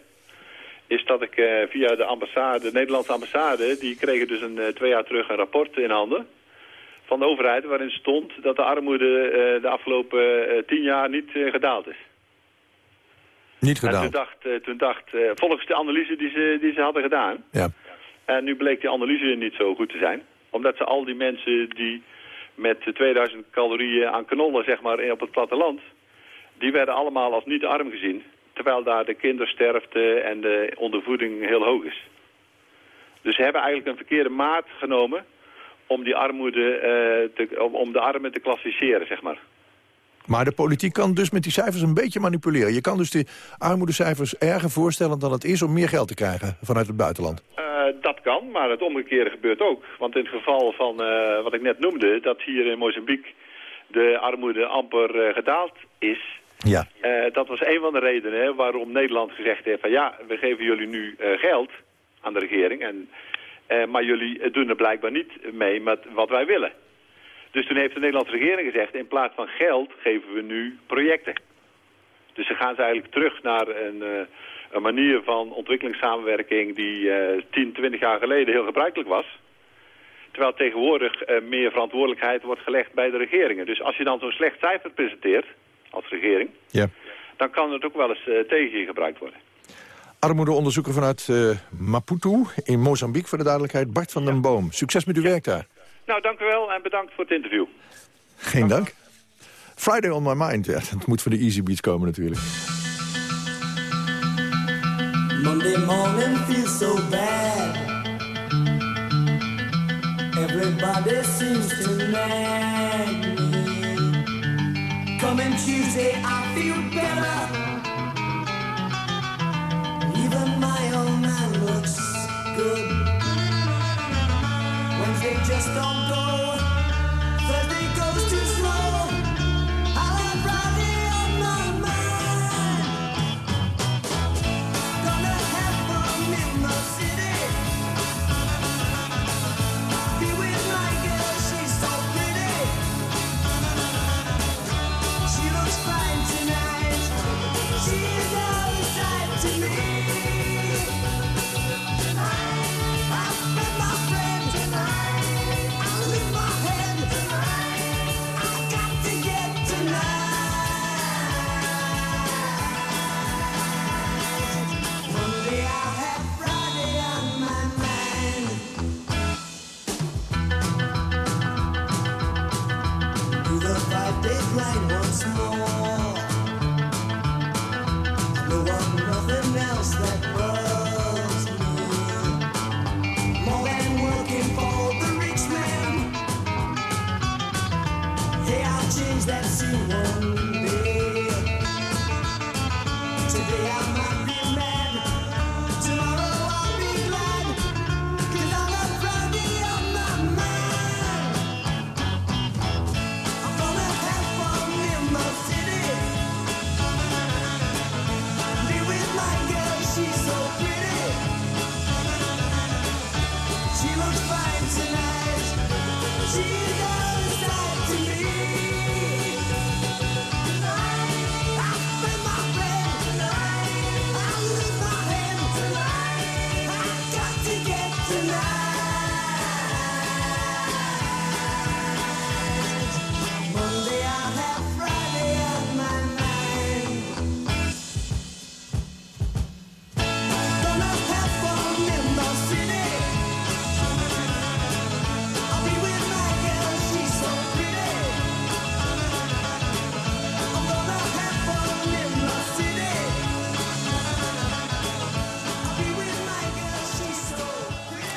Is dat ik via de ambassade, de Nederlandse ambassade, die kregen dus een, twee jaar terug een rapport in handen van de overheid waarin stond dat de armoede eh, de afgelopen eh, tien jaar niet eh, gedaald is. Niet En gedaan. toen dacht, toen dacht volgens de analyse die ze, die ze hadden gedaan, Ja. en nu bleek die analyse niet zo goed te zijn. Omdat ze al die mensen die met 2000 calorieën aan knollen, zeg maar, op het platteland... die werden allemaal als niet arm gezien. Terwijl daar de kindersterfte en de ondervoeding heel hoog is. Dus ze hebben eigenlijk een verkeerde maat genomen... om, die armoede, eh, te, om, om de armen te klassificeren, zeg maar. Maar de politiek kan dus met die cijfers een beetje manipuleren. Je kan dus die armoedecijfers erger voorstellen dan het is om meer geld te krijgen vanuit het buitenland. Eh, dat kan, maar het omgekeerde gebeurt ook. Want in het geval van eh, wat ik net noemde, dat hier in Mozambique de armoede amper gedaald is. Ja. dat was een van de redenen waarom Nederland gezegd heeft van ja, we geven jullie nu geld aan de regering. En, eh, maar jullie doen er blijkbaar niet mee met wat wij willen. Dus toen heeft de Nederlandse regering gezegd, in plaats van geld geven we nu projecten. Dus dan gaan ze eigenlijk terug naar een, eh, een manier van ontwikkelingssamenwerking die eh 10, 20 jaar geleden heel gebruikelijk was. Terwijl tegenwoordig eh, meer verantwoordelijkheid wordt gelegd bij de regeringen. Dus als je dan zo'n slecht cijfer presenteert als regering, Ja. dan kan het ook wel eens eh, tegen je gebruikt worden. Armoedeonderzoeker vanuit eh, Maputo in Mozambique, voor de duidelijkheid, Bart van den Boom. Succes met uw werk daar. Nou, dank u wel en bedankt voor het interview. Geen dank. Friday on my mind. Ja, dat moet van de Easy Beats komen natuurlijk. Monday morning feels so bad. Everybody seems to nag me. Coming Tuesday, I feel better. My own man looks good. Wednesday just don't go.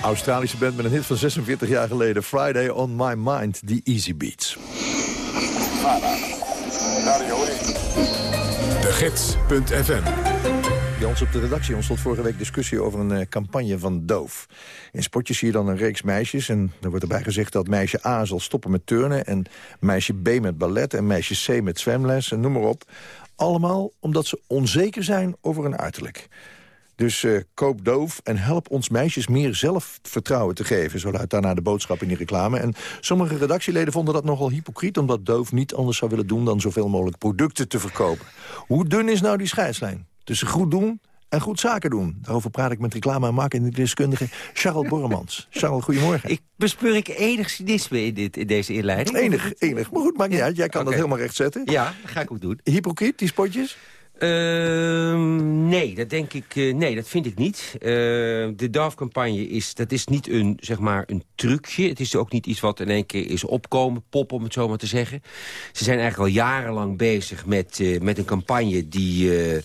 Australische band met een hit van 46 jaar geleden. Friday on my mind, The Easy Beats. De Gids.fm Bij ons op de redactie ontstond vorige week discussie over een eh, campagne van Doof. In spotjes zie je dan een reeks meisjes en er wordt erbij gezegd dat meisje A zal stoppen met turnen... en meisje B met ballet en meisje C met zwemles en noem maar op. Allemaal omdat ze onzeker zijn over hun uiterlijk. Dus eh, koop doof en help ons meisjes meer zelfvertrouwen te geven. Zo luidt daarna de boodschap in die reclame. En sommige redactieleden vonden dat nogal hypocriet... omdat doof niet anders zou willen doen dan zoveel mogelijk producten te verkopen. Hoe dun is nou die scheidslijn? Tussen goed doen en goed zaken doen. Daarover praat ik met reclame- en marketingdeskundige Charles Borremans. Charles, goedemorgen. Ik bespeur ik enig cynisme in, dit, in deze inleiding. Enig, enig. Maar goed, maakt niet uit. Jij kan dat helemaal recht zetten. Ja, dat ga ik ook doen. Hypocriet, die spotjes? Ehm, nee, dat denk ik. eh, nee, dat vind ik niet. Eh, de DAF-campagne is, dat is niet een, zeg maar, een trucje. Het is ook niet iets wat in één keer is opkomen, pop om het zo maar te zeggen. Ze zijn eigenlijk al jarenlang bezig met, eh, met een campagne die eh,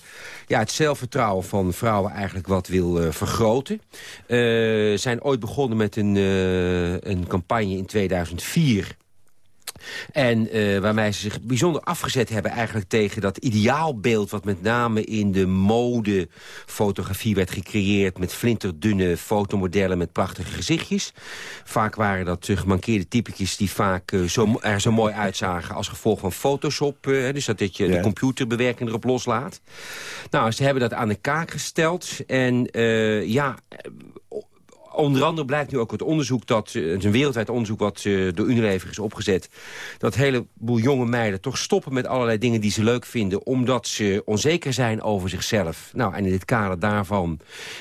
ja, het zelfvertrouwen van vrouwen eigenlijk wat wil vergroten. Ze zijn ooit begonnen met een, een campagne in 2004. En eh, waarmee ze zich bijzonder afgezet hebben eigenlijk tegen dat ideaalbeeld... wat met name in de modefotografie werd gecreëerd... met flinterdunne fotomodellen met prachtige gezichtjes. Vaak waren dat uh, gemankeerde typetjes die vaak uh, zo, er zo mooi uitzagen... als gevolg van Photoshop, uh, dus dat je ja. de computerbewerking erop loslaat. Nou, ze hebben dat aan de kaak gesteld. En ja onder andere blijkt nu ook het onderzoek dat, het is een wereldwijd onderzoek wat uh, door Unilever is opgezet, dat een heleboel jonge meiden toch stoppen met allerlei dingen die ze leuk vinden, omdat ze onzeker zijn over zichzelf. Nou, en in het kader daarvan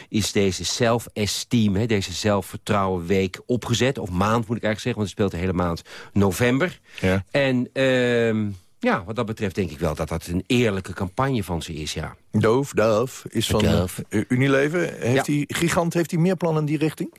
is deze self-esteem, deze zelfvertrouwenweek opgezet, of maand moet ik eigenlijk zeggen, want het speelt de hele maand november. Ja. En uh, ja, wat dat betreft denk ik wel dat dat een eerlijke campagne van ze is, ja. Doof, Dove, is van eh, Unilever. Heeft Ja. die gigant heeft hij meer plannen in die richting?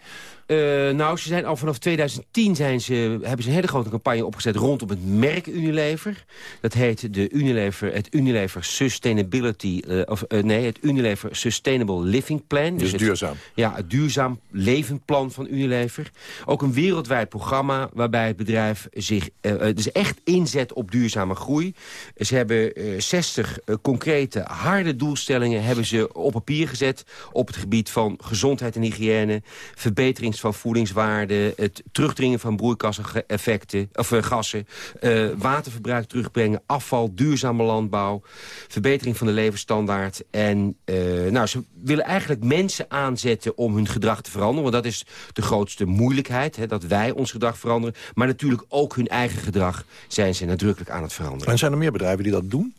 Eh, nou, ze zijn al vanaf 2010 zijn ze, hebben ze een hele grote campagne opgezet rondom het merk Unilever. Dat heet de Unilever, het Unilever Sustainability, eh, of nee, het Unilever Sustainable Living Plan. Dus het, duurzaam. Ja, het duurzaam levenplan van Unilever. Ook een wereldwijd programma waarbij het bedrijf zich dus echt inzet op duurzame groei. Ze hebben eh, 60 eh, concrete, harde doelstellingen hebben ze op papier gezet op het gebied van gezondheid en hygiëne, verbetering van voedingswaarde, het terugdringen van broeikaseffecten, of eh, gassen, eh, waterverbruik terugbrengen, afval, duurzame landbouw, verbetering van de levensstandaard. En eh, nou, ze willen eigenlijk mensen aanzetten om hun gedrag te veranderen. Want dat is de grootste moeilijkheid, hè, dat wij ons gedrag veranderen. Maar natuurlijk ook hun eigen gedrag zijn ze nadrukkelijk aan het veranderen. En zijn er meer bedrijven die dat doen?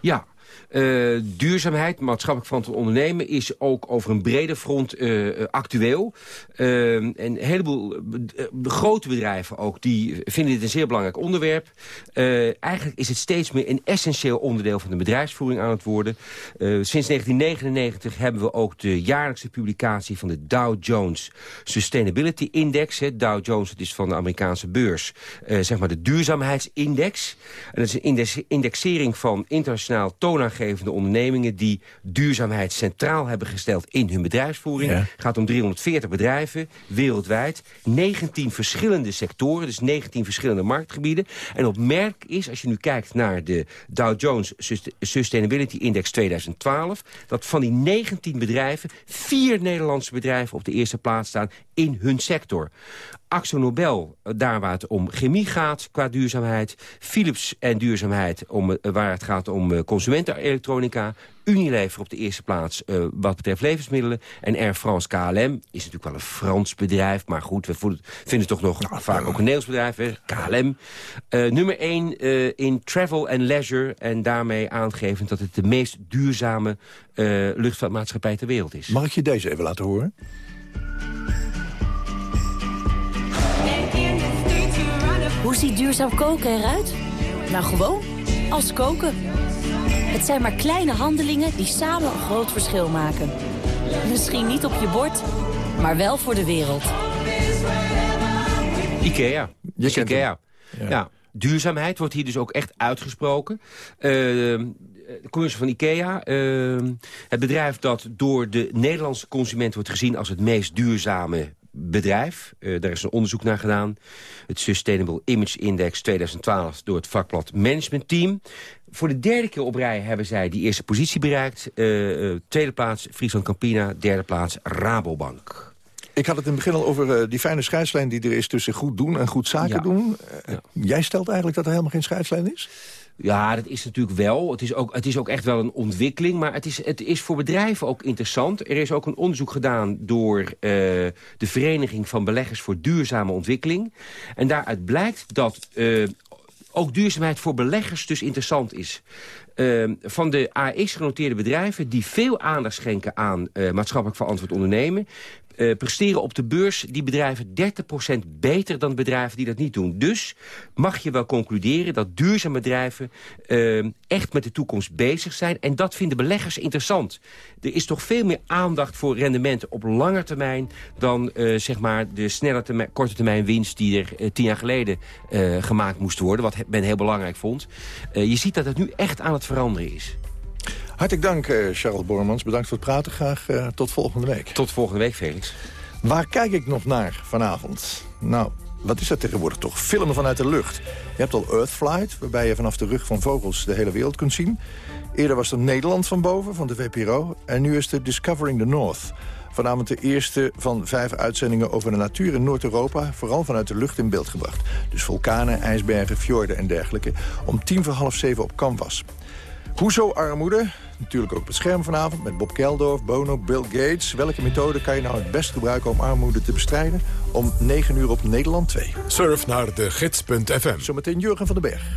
Ja. Eh, duurzaamheid, maatschappelijk te ondernemen... is ook over een breder front eh, eh, actueel. En een heleboel grote bedrijven ook... die vinden dit een zeer belangrijk onderwerp. Eigenlijk is het steeds meer een essentieel onderdeel... van de bedrijfsvoering aan het worden. Sinds 1999 hebben we ook de jaarlijkse publicatie... van de Dow Jones Sustainability Index. Dow Jones, het is van de Amerikaanse beurs. zeg maar de duurzaamheidsindex. En dat is een index- indexering van internationaal toonaangevende ondernemingen... die duurzaamheid centraal hebben gesteld in hun bedrijfsvoering. Ja. Het gaat om 340 bedrijven wereldwijd. 19 verschillende sectoren, dus 19 verschillende marktgebieden. En opmerkelijk is, als je nu kijkt naar de Dow Jones Sust- Sustainability Index 2012... dat van die 19 bedrijven vier Nederlandse bedrijven op de eerste plaats staan in hun sector. Axo Nobel, eh, daar waar het om chemie gaat qua duurzaamheid. Philips en duurzaamheid, om, eh, waar het gaat om eh, consumentenelektronica. Unilever op de eerste plaats wat betreft levensmiddelen. En Air France KLM is natuurlijk wel een Frans bedrijf. Maar goed, we voelen- vinden het toch nog vaak ook een Nederlands bedrijf. Hè? KLM. Nummer 1 in travel en leisure. En daarmee aangevend dat het de meest duurzame luchtvaartmaatschappij ter wereld is. Mag ik je deze even laten horen? Hoe ziet duurzaam koken eruit? Nou, gewoon als koken. Het zijn maar kleine handelingen die samen een groot verschil maken. Misschien niet op je bord, maar wel voor de wereld. Ikea. Kent Ikea. Ja. Duurzaamheid wordt hier dus ook echt uitgesproken. Eh, de commissie van Ikea. eh, het bedrijf dat door de Nederlandse consument wordt gezien... als het meest duurzame bedrijf. Eh, daar is een onderzoek naar gedaan. Het Sustainable Image Index 2012 door het vakblad Management Team. Voor de derde keer op rij hebben zij die eerste positie bereikt. Eh, eh, tweede plaats Friesland Campina, derde plaats Rabobank. Ik had het in het begin al over die fijne scheidslijn die er is... tussen goed doen en goed zaken Ja. doen. Jij stelt eigenlijk dat er helemaal geen scheidslijn is? Ja, dat is natuurlijk wel. Het is ook, het is ook echt wel een ontwikkeling. Maar het is, het is voor bedrijven ook interessant. Er is ook een onderzoek gedaan door eh, de Vereniging van Beleggers voor Duurzame Ontwikkeling. En daaruit blijkt dat eh, ook duurzaamheid voor beleggers dus interessant is. Eh, van de AX-genoteerde bedrijven die veel aandacht schenken aan eh, maatschappelijk verantwoord ondernemen... eh, presteren op de beurs die bedrijven 30% beter dan bedrijven die dat niet doen. Dus mag je wel concluderen dat duurzame bedrijven eh, echt met de toekomst bezig zijn. En dat vinden beleggers interessant. Er is toch veel meer aandacht voor rendementen op lange termijn... dan eh, zeg maar de snelle korte termijn winst die er tien jaar geleden gemaakt moest worden. Wat men heel belangrijk vond. Je ziet dat het nu echt aan het veranderen is. Hartelijk dank, eh, Charles Bormans. Bedankt voor het praten. Graag eh, tot volgende week. Tot volgende week, Felix. Waar kijk ik nog naar vanavond? Nou, wat is dat tegenwoordig toch? Filmen vanuit de lucht. Je hebt al Earthflight, waarbij je vanaf de rug van vogels de hele wereld kunt zien. Eerder was er Nederland van boven, van de VPRO. En nu is er Discovering the North. Vanavond de eerste van vijf uitzendingen over de natuur in Noord-Europa... vooral vanuit de lucht in beeld gebracht. Dus vulkanen, ijsbergen, fjorden en dergelijke. Om tien voor half zeven op Canvas. Hoezo armoede? Natuurlijk ook op het scherm vanavond met Bob Keldorf, Bono, Bill Gates. Welke methode kan je nou het best gebruiken om armoede te bestrijden? Om 9 uur op Nederland 2. Surf naar de gids.fm. Zometeen Jurgen van den Berg.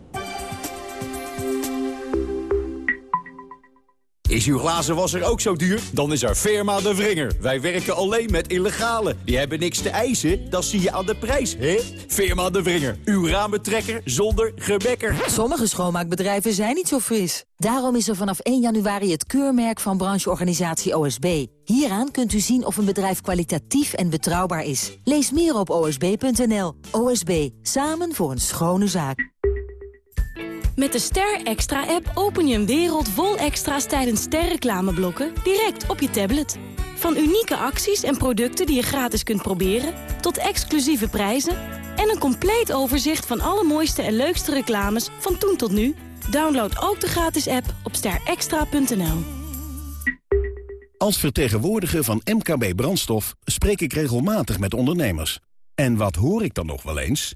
Is uw glazenwasser ook zo duur? Dan is er Firma de Vringer. Wij werken alleen met illegale. Die hebben niks te eisen, dat zie je aan de prijs, hè? Firma de Vringer. Uw ramentrekker zonder gebekker. Sommige schoonmaakbedrijven zijn niet zo fris. Daarom is er vanaf 1 januari het keurmerk van brancheorganisatie OSB. Hieraan kunt u zien of een bedrijf kwalitatief en betrouwbaar is. Lees meer op osb.nl. OSB, samen voor een schone zaak. Met de Ster Extra-app open je een wereld vol extra's tijdens sterreclameblokken direct op je tablet. Van unieke acties en producten die je gratis kunt proberen, tot exclusieve prijzen en een compleet overzicht van alle mooiste en leukste reclames van toen tot nu. Download ook de gratis app op sterextra.nl. Als vertegenwoordiger van MKB Brandstof spreek ik regelmatig met ondernemers. En wat hoor ik dan nog wel eens?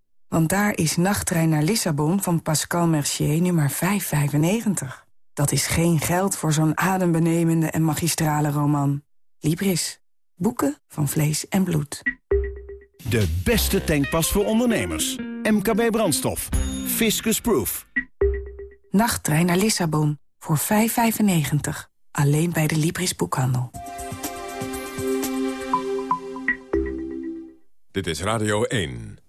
Want daar is Nachttrein naar Lissabon van Pascal Mercier nummer 595. Dat is geen geld voor zo'n adembenemende en magistrale roman. Libris. Boeken van vlees en bloed. De beste tankpas voor ondernemers. MKB Brandstof. Fiscus Proof. Nachttrein naar Lissabon voor 595. Alleen bij de Libris boekhandel. Dit is Radio 1.